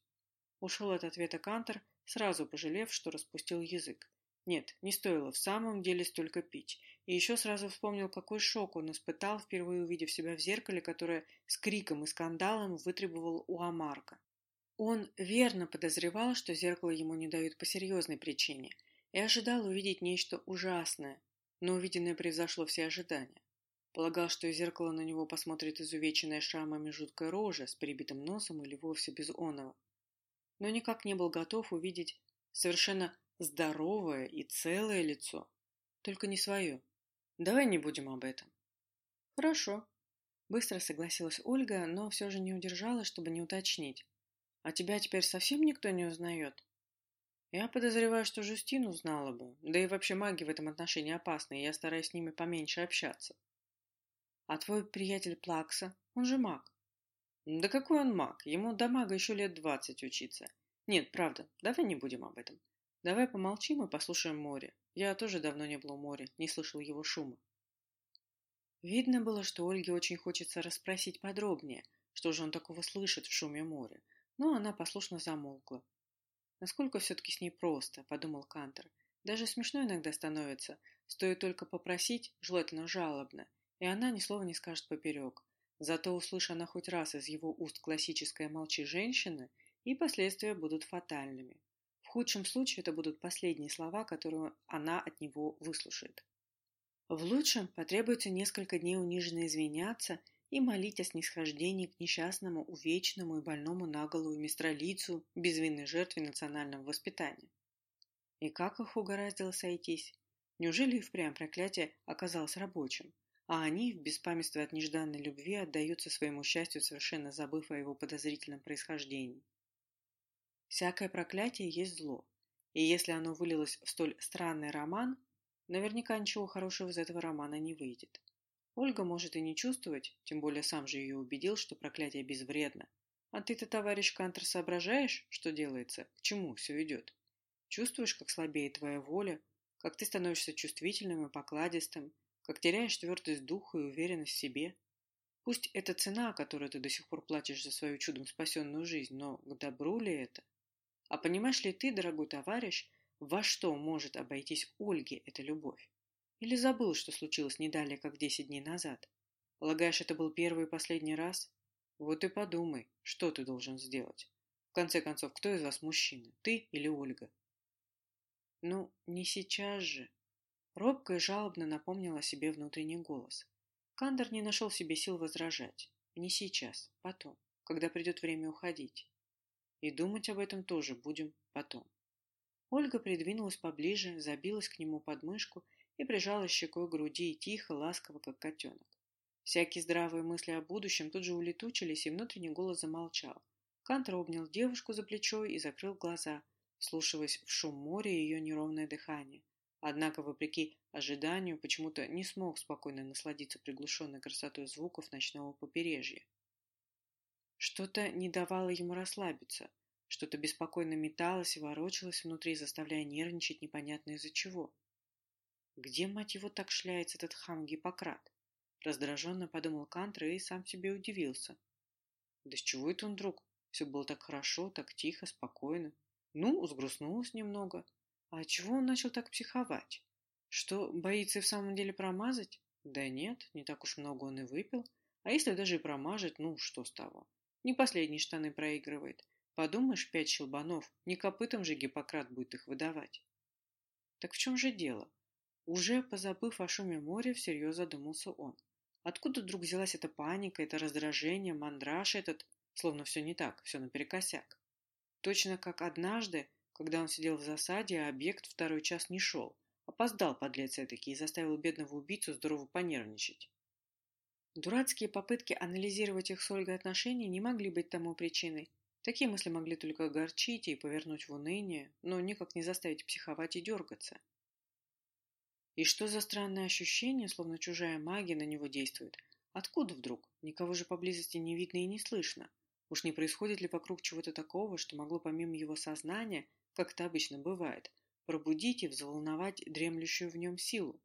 Ушел от ответа Кантор, сразу пожалев, что распустил язык. Нет, не стоило в самом деле столько пить. И еще сразу вспомнил, какой шок он испытал, впервые увидев себя в зеркале, которое с криком и скандалом вытребовал у Амарка. Он верно подозревал, что зеркало ему не дают по серьезной причине, и ожидал увидеть нечто ужасное, но увиденное превзошло все ожидания. Полагал, что из зеркала на него посмотрит изувеченная шрамами жуткая рожа с прибитым носом или вовсе без оного. Но никак не был готов увидеть совершенно здоровое и целое лицо, только не свое. Давай не будем об этом. Хорошо. Быстро согласилась Ольга, но все же не удержалась, чтобы не уточнить. А тебя теперь совсем никто не узнает? Я подозреваю, что Жустин узнала бы. Да и вообще маги в этом отношении опасны, и я стараюсь с ними поменьше общаться. А твой приятель Плакса, он же маг. Да какой он маг? Ему до мага еще лет двадцать учиться. Нет, правда, давай не будем об этом. Давай помолчим и послушаем море. Я тоже давно не был у моря, не слышал его шума. Видно было, что Ольге очень хочется расспросить подробнее, что же он такого слышит в шуме моря, но она послушно замолкла. Насколько все-таки с ней просто, подумал Кантер. Даже смешно иногда становится, стоит только попросить, желательно жалобно, и она ни слова не скажет поперек. Зато, услыша она хоть раз из его уст классическое «молчи, женщины», и последствия будут фатальными. В худшем случае это будут последние слова, которые она от него выслушает. В лучшем потребуется несколько дней униженно извиняться и молить о снисхождении к несчастному, увечному и больному наголую мистралицу, безвинной жертве национального воспитания. И как их угораздило сойтись? Неужели и впрямь проклятие оказалось рабочим, а они, в беспамятстве от нежданной любви, отдаются своему счастью, совершенно забыв о его подозрительном происхождении? Всякое проклятие есть зло, и если оно вылилось в столь странный роман, наверняка ничего хорошего из этого романа не выйдет. Ольга может и не чувствовать, тем более сам же ее убедил, что проклятие безвредно. А ты-то, товарищ Кантер, соображаешь, что делается, к чему все идет? Чувствуешь, как слабеет твоя воля, как ты становишься чувствительным и покладистым, как теряешь твердость духа и уверенность в себе? Пусть это цена, которую ты до сих пор платишь за свою чудом спасенную жизнь, но к добру ли это? А понимаешь ли ты, дорогой товарищ, во что может обойтись Ольге эта любовь? Или забыл, что случилось не далее, как десять дней назад? Полагаешь, это был первый и последний раз? Вот и подумай, что ты должен сделать. В конце концов, кто из вас мужчина, ты или Ольга? Ну, не сейчас же. Робко и жалобно напомнил о себе внутренний голос. Кандор не нашел себе сил возражать. Не сейчас, потом, когда придет время уходить. И думать об этом тоже будем потом. Ольга придвинулась поближе, забилась к нему под мышку и прижала щекой к груди тихо, ласково, как котенок. Всякие здравые мысли о будущем тут же улетучились, и внутренний голос замолчал. Кантер обнял девушку за плечо и закрыл глаза, слушаясь в шум моря и ее неровное дыхание. Однако, вопреки ожиданию, почему-то не смог спокойно насладиться приглушенной красотой звуков ночного побережья. Что-то не давало ему расслабиться, что-то беспокойно металось и ворочалось внутри, заставляя нервничать непонятно из-за чего. Где, мать его, так шляется этот хам Гиппократ? Раздраженно подумал Кантер и сам себе удивился. Да с чего это он вдруг? Все было так хорошо, так тихо, спокойно. Ну, сгрустнулось немного. А чего он начал так психовать? Что, боится в самом деле промазать? Да нет, не так уж много он и выпил. А если даже и промажет, ну, что с того? Не последние штаны проигрывает. Подумаешь, пять щелбанов, не копытом же Гиппократ будет их выдавать. Так в чем же дело? Уже позабыв о шуме моря, всерьез задумался он. Откуда вдруг взялась эта паника, это раздражение, мандраж этот, словно все не так, все наперекосяк? Точно как однажды, когда он сидел в засаде, а объект второй час не шел. Опоздал, подлец этакий, и заставил бедного убийцу здорово понервничать. Дурацкие попытки анализировать их с Ольгой отношения не могли быть тому причиной. Такие мысли могли только огорчить и повернуть в уныние, но никак не заставить психовать и дергаться. И что за странное ощущение, словно чужая магия на него действует? Откуда вдруг? Никого же поблизости не видно и не слышно. Уж не происходит ли вокруг чего-то такого, что могло помимо его сознания, как это обычно бывает, пробудить и взволновать дремлющую в нем силу?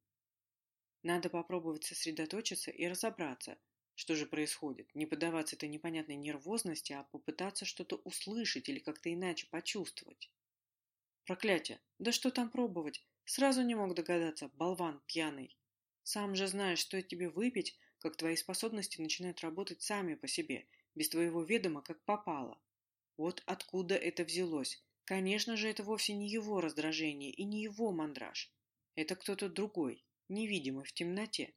Надо попробовать сосредоточиться и разобраться, что же происходит, не поддаваться этой непонятной нервозности, а попытаться что-то услышать или как-то иначе почувствовать. Проклятие! Да что там пробовать? Сразу не мог догадаться, болван пьяный. Сам же знаешь, стоит тебе выпить, как твои способности начинают работать сами по себе, без твоего ведома, как попало. Вот откуда это взялось. Конечно же, это вовсе не его раздражение и не его мандраж. Это кто-то другой, невидимый в темноте.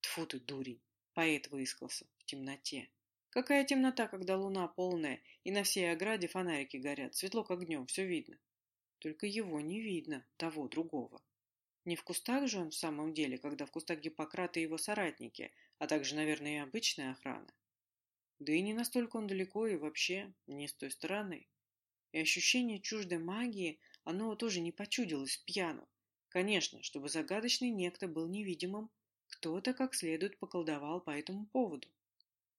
Тфу ты, дурень, поэт выискался в темноте. Какая темнота, когда луна полная, и на всей ограде фонарики горят, светло как днем, все видно. Только его не видно, того другого. Не в кустах же он в самом деле, когда в кустах Гиппократа и его соратники, а также, наверное, и обычная охрана. Да и не настолько он далеко и вообще не с той стороны. И ощущение чуждой магии, оно тоже не почудилось пьяну. Конечно, чтобы загадочный некто был невидимым, кто-то как следует поколдовал по этому поводу.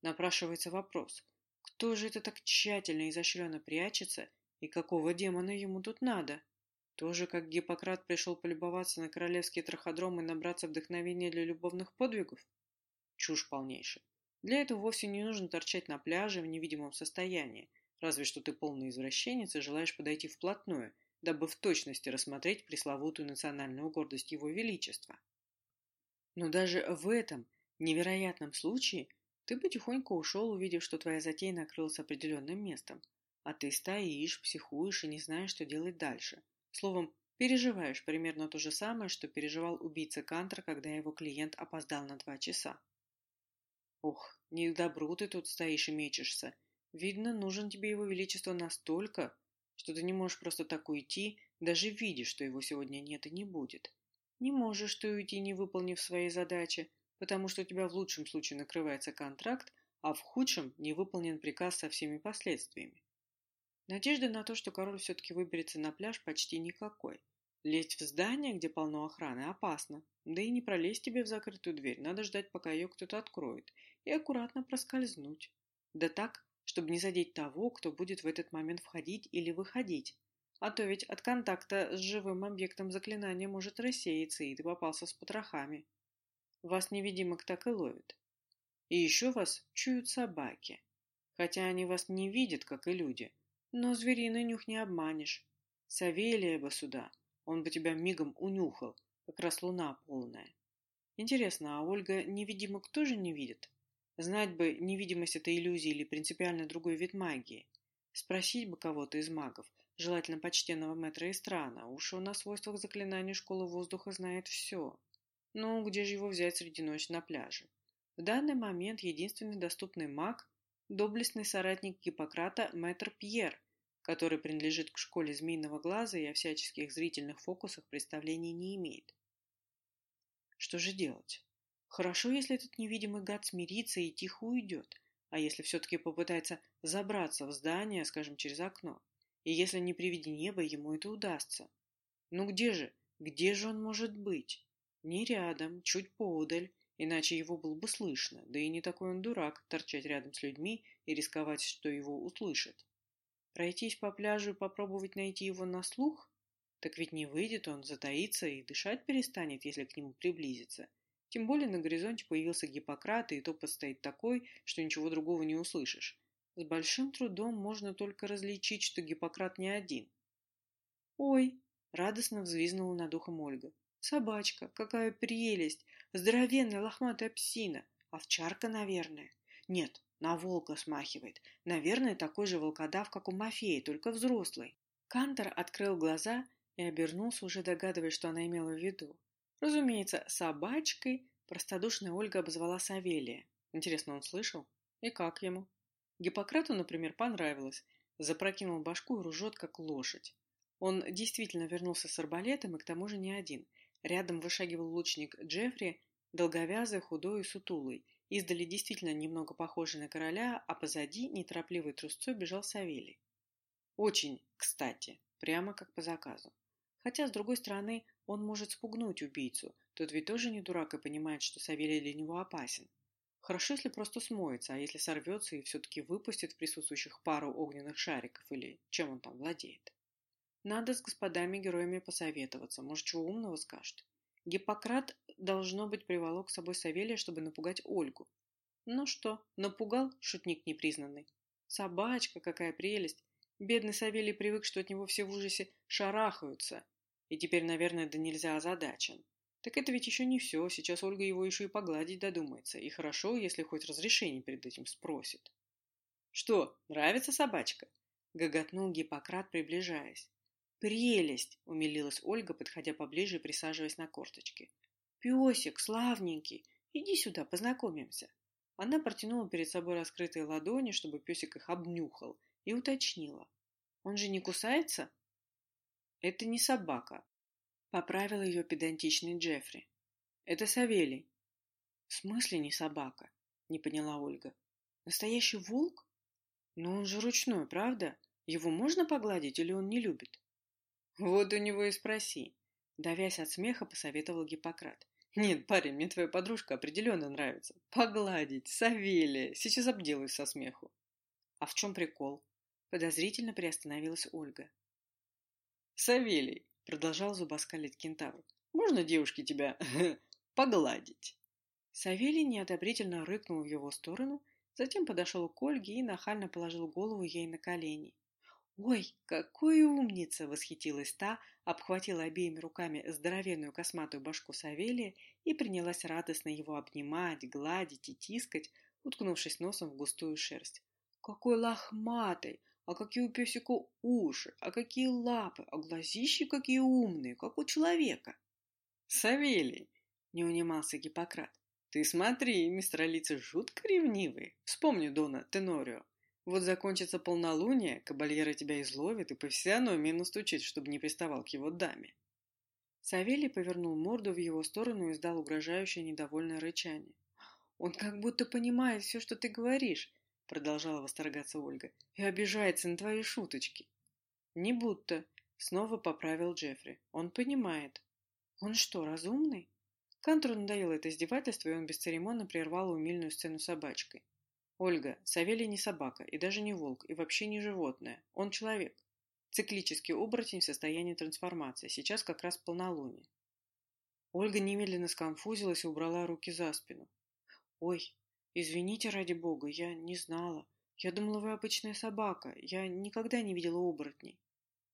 Напрашивается вопрос, кто же это так тщательно и изощренно прячется и какого демона ему тут надо? Тоже как Гиппократ пришел полюбоваться на королевские траходромы и набраться вдохновения для любовных подвигов? Чушь полнейшая. Для этого вовсе не нужно торчать на пляже в невидимом состоянии, разве что ты полный извращенец и желаешь подойти вплотную, дабы в точности рассмотреть пресловутую национальную гордость его величества. Но даже в этом невероятном случае ты потихоньку ушел, увидев, что твоя затея накрылась определенным местом, а ты стоишь, психуешь и не знаешь, что делать дальше. Словом, переживаешь примерно то же самое, что переживал убийца Кантра, когда его клиент опоздал на два часа. Ох, не к добру ты тут стоишь и мечешься. Видно, нужен тебе его величество настолько, что ты не можешь просто так уйти, даже видя, что его сегодня нет и не будет. Не можешь ты уйти, не выполнив свои задачи, потому что у тебя в лучшем случае накрывается контракт, а в худшем не выполнен приказ со всеми последствиями. Надежды на то, что король все-таки выберется на пляж, почти никакой. Лезть в здание, где полно охраны, опасно. Да и не пролезть тебе в закрытую дверь, надо ждать, пока ее кто-то откроет, и аккуратно проскользнуть. Да так, чтобы не задеть того, кто будет в этот момент входить или выходить. А то ведь от контакта с живым объектом заклинания может рассеяться, и ты попался с потрохами. Вас невидимок так и ловит. И еще вас чуют собаки. Хотя они вас не видят, как и люди, но звериный нюх не обманешь. Савелия бы сюда, он бы тебя мигом унюхал, как раз луна полная. Интересно, а Ольга невидимок тоже не видит? Знать бы, невидимость это иллюзия или принципиально другой вид магии. Спросить бы кого-то из магов, желательно почтенного мэтра Истрана, уж он о свойствах заклинаний школы воздуха знает все. Ну, где же его взять среди ночи на пляже? В данный момент единственный доступный маг – доблестный соратник Гиппократа мэтр Пьер, который принадлежит к школе змеиного глаза и о всяческих зрительных фокусах представления не имеет. Что же делать? Хорошо, если этот невидимый гад смирится и тихо уйдет, а если все-таки попытается забраться в здание, скажем, через окно, и если не при виде неба ему это удастся. Ну где же, где же он может быть? Не рядом, чуть поодаль, иначе его было бы слышно, да и не такой он дурак торчать рядом с людьми и рисковать, что его услышат. Пройтись по пляжу и попробовать найти его на слух? Так ведь не выйдет он, затаится и дышать перестанет, если к нему приблизиться. Тем более на горизонте появился Гиппократ, и топот стоит такой, что ничего другого не услышишь. С большим трудом можно только различить, что Гиппократ не один. «Ой!» — радостно взвизгнула над ухом Ольга. Собачка, какая прелесть! Здоровенная лохматая псина. Овчарка, наверное. Нет, на волка смахивает. Наверное, такой же волкодав, как у Мафеи, только взрослый. Кантор открыл глаза и обернулся, уже догадываясь, что она имела в виду. Разумеется, собачкой простодушная Ольга обозвала Савелия. Интересно, он слышал? И как ему? Гиппократу, например, понравилось. Запрокинул башку и ружет, как лошадь. Он действительно вернулся с арбалетом и к тому же не один. Рядом вышагивал лучник Джеффри, долговязый, худой и сутулый. Издали действительно немного похожий на короля, а позади неторопливой трусцой бежал Савелий. Очень кстати, прямо как по заказу. Хотя, с другой стороны, он может спугнуть убийцу. Тот ведь тоже не дурак и понимает, что Савелий для него опасен. Хорошо, если просто смоется, а если сорвется и все-таки выпустит в присутствующих пару огненных шариков или чем он там владеет. Надо с господами-героями посоветоваться, может, чего умного скажет. Гиппократ, должно быть, приволок с собой Савелия, чтобы напугать Ольгу. Ну что, напугал шутник непризнанный? Собачка, какая прелесть! Бедный Савелий привык, что от него все в ужасе шарахаются, и теперь, наверное, да нельзя озадачен. Так это ведь еще не все, сейчас Ольга его еще и погладить додумается, и хорошо, если хоть разрешение перед этим спросит. «Что, нравится собачка?» — гоготнул Гиппократ, приближаясь. «Прелесть!» — умилилась Ольга, подходя поближе и присаживаясь на корточки. «Песик, славненький, иди сюда, познакомимся». Она протянула перед собой раскрытые ладони, чтобы песик их обнюхал, и уточнила. «Он же не кусается?» «Это не собака», — поправил ее педантичный Джеффри. «Это Савелий». «В смысле не собака?» — не поняла Ольга. «Настоящий волк? Но он же ручной, правда? Его можно погладить или он не любит?» «Вот у него и спроси», — давясь от смеха, посоветовал Гиппократ. «Нет, парень, мне твоя подружка определенно нравится. Погладить, Савелия, сейчас обделаюсь со смеху». «А в чем прикол?» Подозрительно приостановилась Ольга. «Савелий», — продолжал зубоскалить кентавр, — «можно девушке тебя погладить?» Савелий неодобрительно рыкнул в его сторону, затем подошел к Ольге и нахально положил голову ей на колени. «Ой, какой умница!» — восхитилась та, обхватила обеими руками здоровенную косматую башку Савелия и принялась радостно его обнимать, гладить и тискать, уткнувшись носом в густую шерсть. «Какой лохматый! А какие у песика уши, а какие лапы, а глазищи какие умные, как у человека. Савелий, не унимался Гиппократ, ты смотри, мистер Алица жутко ревнивый. Вспомни Дона Тенорио. Вот закончится полнолуние, кабальера тебя изловит и по физиономии настучит, чтобы не приставал к его даме. Савелий повернул морду в его сторону и издал угрожающее недовольное рычание. «Он как будто понимает все, что ты говоришь продолжала восторгаться Ольга, и обижается на твои шуточки. Не будто, снова поправил Джеффри. Он понимает. Он что, разумный? Кантору надоело это издевательство, и он бесцеремонно прервал умильную сцену собачкой. Ольга, Савелий не собака, и даже не волк, и вообще не животное. Он человек. Циклический оборотень в состоянии трансформации. Сейчас как раз полнолуние. Ольга немедленно сконфузилась и убрала руки за спину. «Ой, «Извините, ради бога, я не знала. Я думала, вы обычная собака. Я никогда не видела оборотней».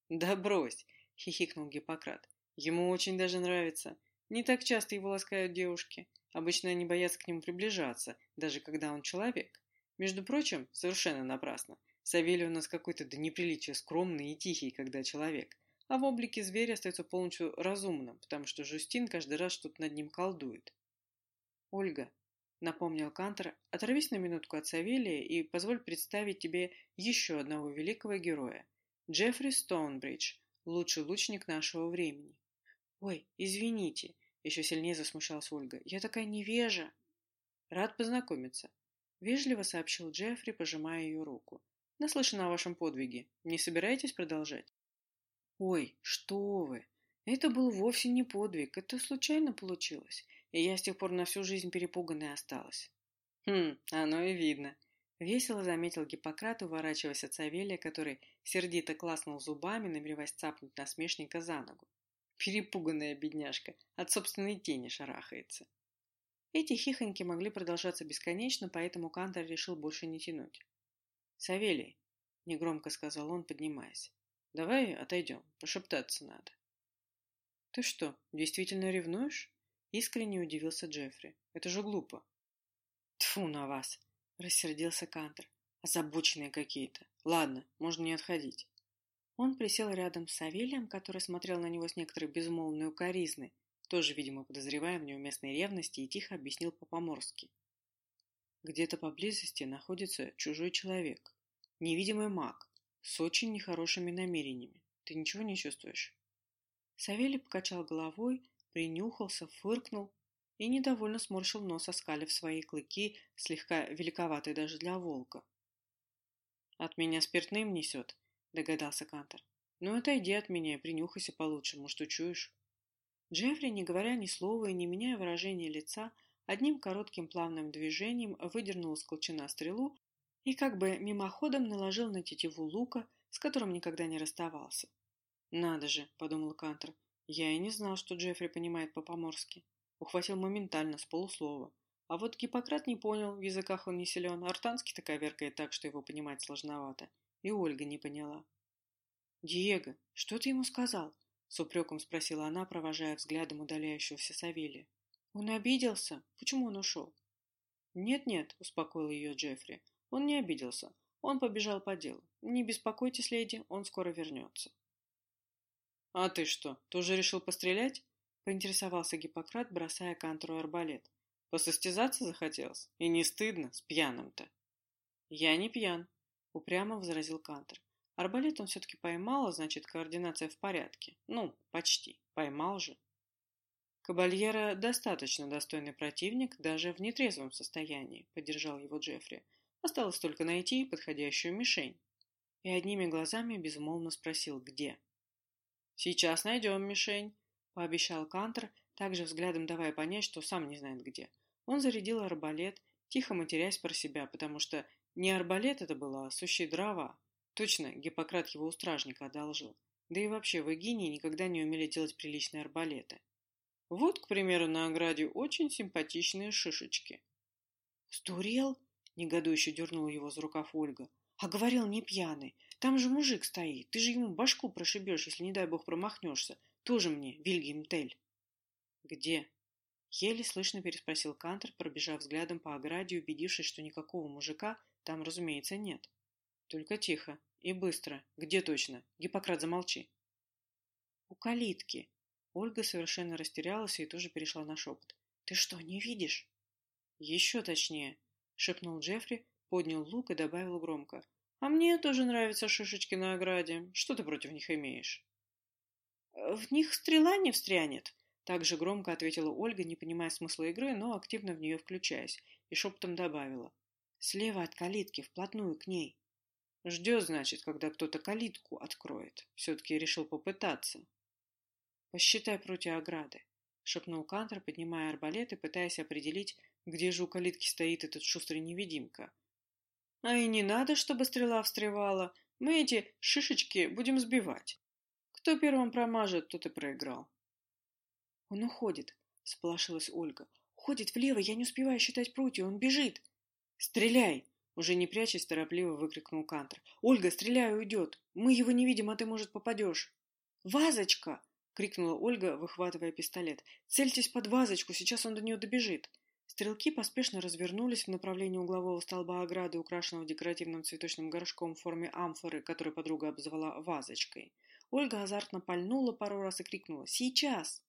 «Да брось!» — хихикнул Гиппократ. «Ему очень даже нравится. Не так часто его ласкают девушки. Обычно они боятся к нему приближаться, даже когда он человек. Между прочим, совершенно напрасно. Савелий у нас какой-то до неприличия скромный и тихий, когда человек. А в облике зверя остается полностью разумным, потому что Жустин каждый раз что-то над ним колдует. Ольга, — напомнил Кантор, — оторвись на минутку от Савелия и позволь представить тебе еще одного великого героя. Джеффри Стоунбридж, лучший лучник нашего времени. — Ой, извините, — еще сильнее засмущалась Ольга, — я такая невежа. — Рад познакомиться, — вежливо сообщил Джеффри, пожимая ее руку. — Наслышан о вашем подвиге. Не собираетесь продолжать? — Ой, что вы! Это был вовсе не подвиг, это случайно получилось и я с тех пор на всю жизнь перепуганной осталась. Хм, оно и видно. Весело заметил Гиппократ, уворачиваясь от Савелия, который сердито класнул зубами, намереваясь цапнуть насмешника за ногу. Перепуганная бедняжка, от собственной тени шарахается. Эти хихоньки могли продолжаться бесконечно, поэтому Кантор решил больше не тянуть. «Савелий», — негромко сказал он, поднимаясь, — «давай отойдем, пошептаться надо». Ты что, действительно ревнуешь? Искренне удивился Джеффри. Это же глупо. Тфу на вас, рассердился Кантер. Озабоченные какие-то. Ладно, можно не отходить. Он присел рядом с Савелием, который смотрел на него с некоторой безмолвной укоризной, тоже, видимо, подозревая в неуместной ревности, и тихо объяснил по-поморски. Где-то поблизости находится чужой человек, невидимый маг, с очень нехорошими намерениями. Ты ничего не чувствуешь? Савелий покачал головой, принюхался, фыркнул и недовольно сморщил нос, оскалив свои клыки, слегка великоватые даже для волка. «От меня спиртным несет», — догадался Кантор. «Ну, отойди от меня и принюхайся получше, может, учуешь». Джеффри, не говоря ни слова и не меняя выражения лица, одним коротким плавным движением выдернул из колчана стрелу и как бы мимоходом наложил на тетиву лука, с которым никогда не расставался. «Надо же», — подумал Кантер, — «я и не знал, что Джеффри понимает по-поморски». Ухватил моментально, с полуслова. А вот Гиппократ не понял, в языках он не силен, артанский такая веркает так, что его понимать сложновато. И Ольга не поняла. «Диего, что ты ему сказал?» С упреком спросила она, провожая взглядом удаляющегося Савелия. «Он обиделся? Почему он ушел?» «Нет-нет», — успокоил ее Джеффри. «Он не обиделся. Он побежал по делу. Не беспокойтесь, леди, он скоро вернется». «А ты что, тоже решил пострелять?» — поинтересовался Гиппократ, бросая Кантору арбалет. «Посостязаться захотелось? И не стыдно, с пьяным-то?» «Я не пьян», — упрямо возразил Кантор. Арбалет он все-таки поймал, а значит, координация в порядке. Ну, почти. Поймал же. Кабальера достаточно достойный противник даже в нетрезвом состоянии, поддержал его Джеффри. Осталось только найти подходящую мишень. И одними глазами безмолвно спросил, где. «Сейчас найдем мишень», — пообещал Кантер, также взглядом давая понять, что сам не знает где. Он зарядил арбалет, тихо матерясь про себя, потому что не арбалет это было, а сущие дрова. Точно, Гиппократ его у стражника одолжил. Да и вообще, в Эгинии никогда не умели делать приличные арбалеты. Вот, к примеру, на ограде очень симпатичные шишечки. «Сдурел?» — негодующе дернула его за рукав Ольга. «А говорил, не пьяный. Там же мужик стоит. Ты же ему башку прошибешь, если, не дай бог, промахнешься. Тоже мне, Вильгельм Тель». «Где?» Еле слышно переспросил Кантер, пробежав взглядом по ограде, убедившись, что никакого мужика там, разумеется, нет. Только тихо. И быстро. Где точно? Гиппократ, замолчи. У калитки. Ольга совершенно растерялась и тоже перешла на шепот. Ты что, не видишь? Еще точнее, шепнул Джеффри, поднял лук и добавил громко. А мне тоже нравятся шишечки на ограде. Что ты против них имеешь? В них стрела не встрянет, так же громко ответила Ольга, не понимая смысла игры, но активно в нее включаясь, и шепотом добавила. Слева от калитки, вплотную к ней. Ждет, значит, когда кто-то калитку откроет. Все-таки решил попытаться. «Посчитай против ограды», — шепнул Кантер, поднимая арбалет и пытаясь определить, где же у калитки стоит этот шустрый невидимка. «А и не надо, чтобы стрела встревала. Мы эти шишечки будем сбивать. Кто первым промажет, тот и проиграл». «Он уходит», — сполошилась Ольга. «Уходит влево, я не успеваю считать прутья, он бежит». «Стреляй!» Уже не прячась, торопливо выкрикнул Кантер. «Ольга, стреляй, уйдет! Мы его не видим, а ты, может, попадешь!» «Вазочка!» — крикнула Ольга, выхватывая пистолет. «Цельтесь под вазочку, сейчас он до нее добежит!» Стрелки поспешно развернулись в направлении углового столба ограды, украшенного декоративным цветочным горшком в форме амфоры, который подруга обозвала вазочкой. Ольга азартно пальнула пару раз и крикнула «Сейчас!».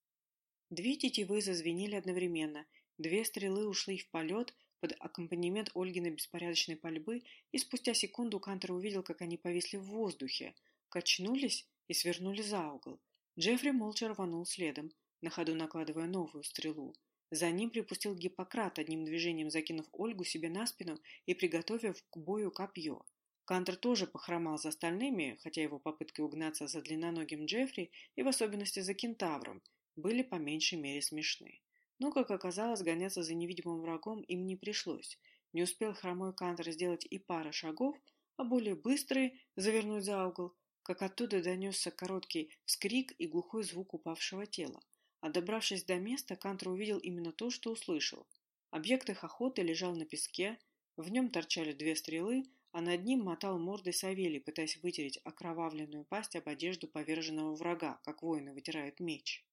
Две тетивы зазвенели одновременно, две стрелы ушли в полет, под аккомпанемент Ольгиной беспорядочной пальбы, и спустя секунду Кантер увидел, как они повисли в воздухе, качнулись и свернули за угол. Джеффри молча рванул следом, на ходу накладывая новую стрелу. За ним припустил Гиппократ, одним движением закинув Ольгу себе на спину и приготовив к бою копье. Кантер тоже похромал за остальными, хотя его попытки угнаться за длинноногим Джеффри и в особенности за кентавром были по меньшей мере смешны. Но, как оказалось, гоняться за невидимым врагом им не пришлось. Не успел хромой Кантер сделать и пара шагов, а более быстрый завернуть за угол, как оттуда донесся короткий вскрик и глухой звук упавшего тела. А добравшись до места, Кантер увидел именно то, что услышал. Объект их охоты лежал на песке, в нем торчали две стрелы, а над ним мотал мордой Савелий, пытаясь вытереть окровавленную пасть об одежду поверженного врага, как воины вытирают меч.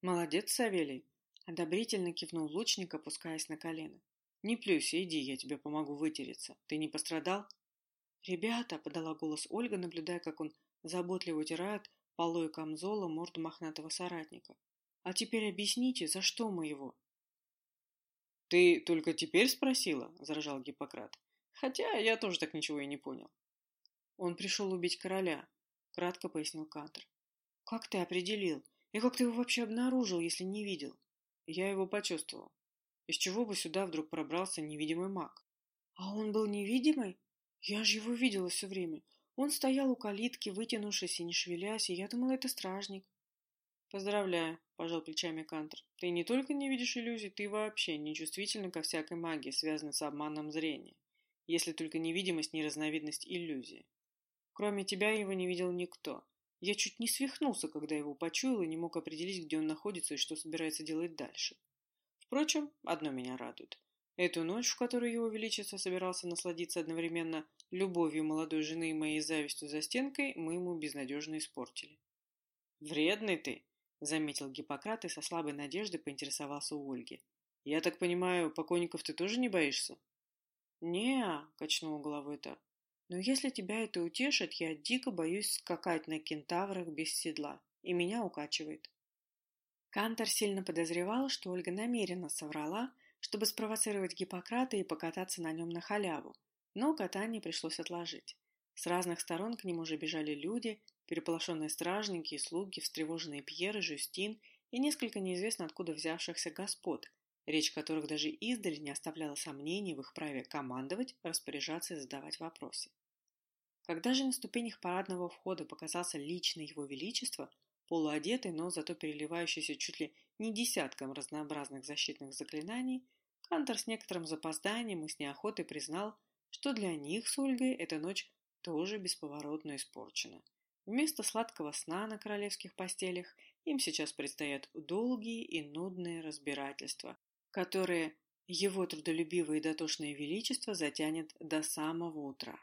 Молодец, Савелий, одобрительно кивнул лучник, опускаясь на колено. Не плюйся, иди, я тебе помогу вытереться. Ты не пострадал? Ребята, подала голос Ольга, наблюдая, как он заботливо утирает полой камзола морду мохнатого соратника. А теперь объясните, за что мы его? Ты только теперь спросила, заражал Гиппократ. Хотя я тоже так ничего и не понял. Он пришел убить короля, кратко пояснил Кантер. Как ты определил? И как ты его вообще обнаружил, если не видел? Я его почувствовал. Из чего бы сюда вдруг пробрался невидимый маг? А он был невидимый? Я же его видела все время. Он стоял у калитки, вытянувшись и не шевелясь, и я думала, это стражник. Поздравляю, пожал плечами Кантер. Ты не только не видишь иллюзий, ты вообще не чувствительна ко всякой магии, связанной с обманом зрения. Если только невидимость не разновидность иллюзии. Кроме тебя его не видел никто. Я чуть не свихнулся, когда его почуял и не мог определить, где он находится и что собирается делать дальше. Впрочем, одно меня радует. Эту ночь, в которой его величество собирался насладиться одновременно любовью молодой жены и моей завистью за стенкой, мы ему безнадежно испортили. «Вредный ты!» — заметил Гиппократ и со слабой надеждой поинтересовался у Ольги. «Я так понимаю, покойников ты тоже не боишься?» «Не-а», качнул головой та. Но если тебя это утешит, я дико боюсь скакать на кентаврах без седла, и меня укачивает. Кантор сильно подозревал, что Ольга намеренно соврала, чтобы спровоцировать Гиппократа и покататься на нем на халяву, но катание пришлось отложить. С разных сторон к ним уже бежали люди, переполошенные стражники и слуги, встревоженные Пьер и Жюстин и несколько неизвестно откуда взявшихся господ, речь которых даже издали не оставляла сомнений в их праве командовать, распоряжаться и задавать вопросы. Когда же на ступенях парадного входа показался лично его величество, полуодетый, но зато переливающийся чуть ли не десятком разнообразных защитных заклинаний, Кантор с некоторым запозданием и с неохотой признал, что для них с Ольгой эта ночь тоже бесповоротно испорчена. Вместо сладкого сна на королевских постелях им сейчас предстоят долгие и нудные разбирательства, которые его трудолюбивое и дотошное величество затянет до самого утра.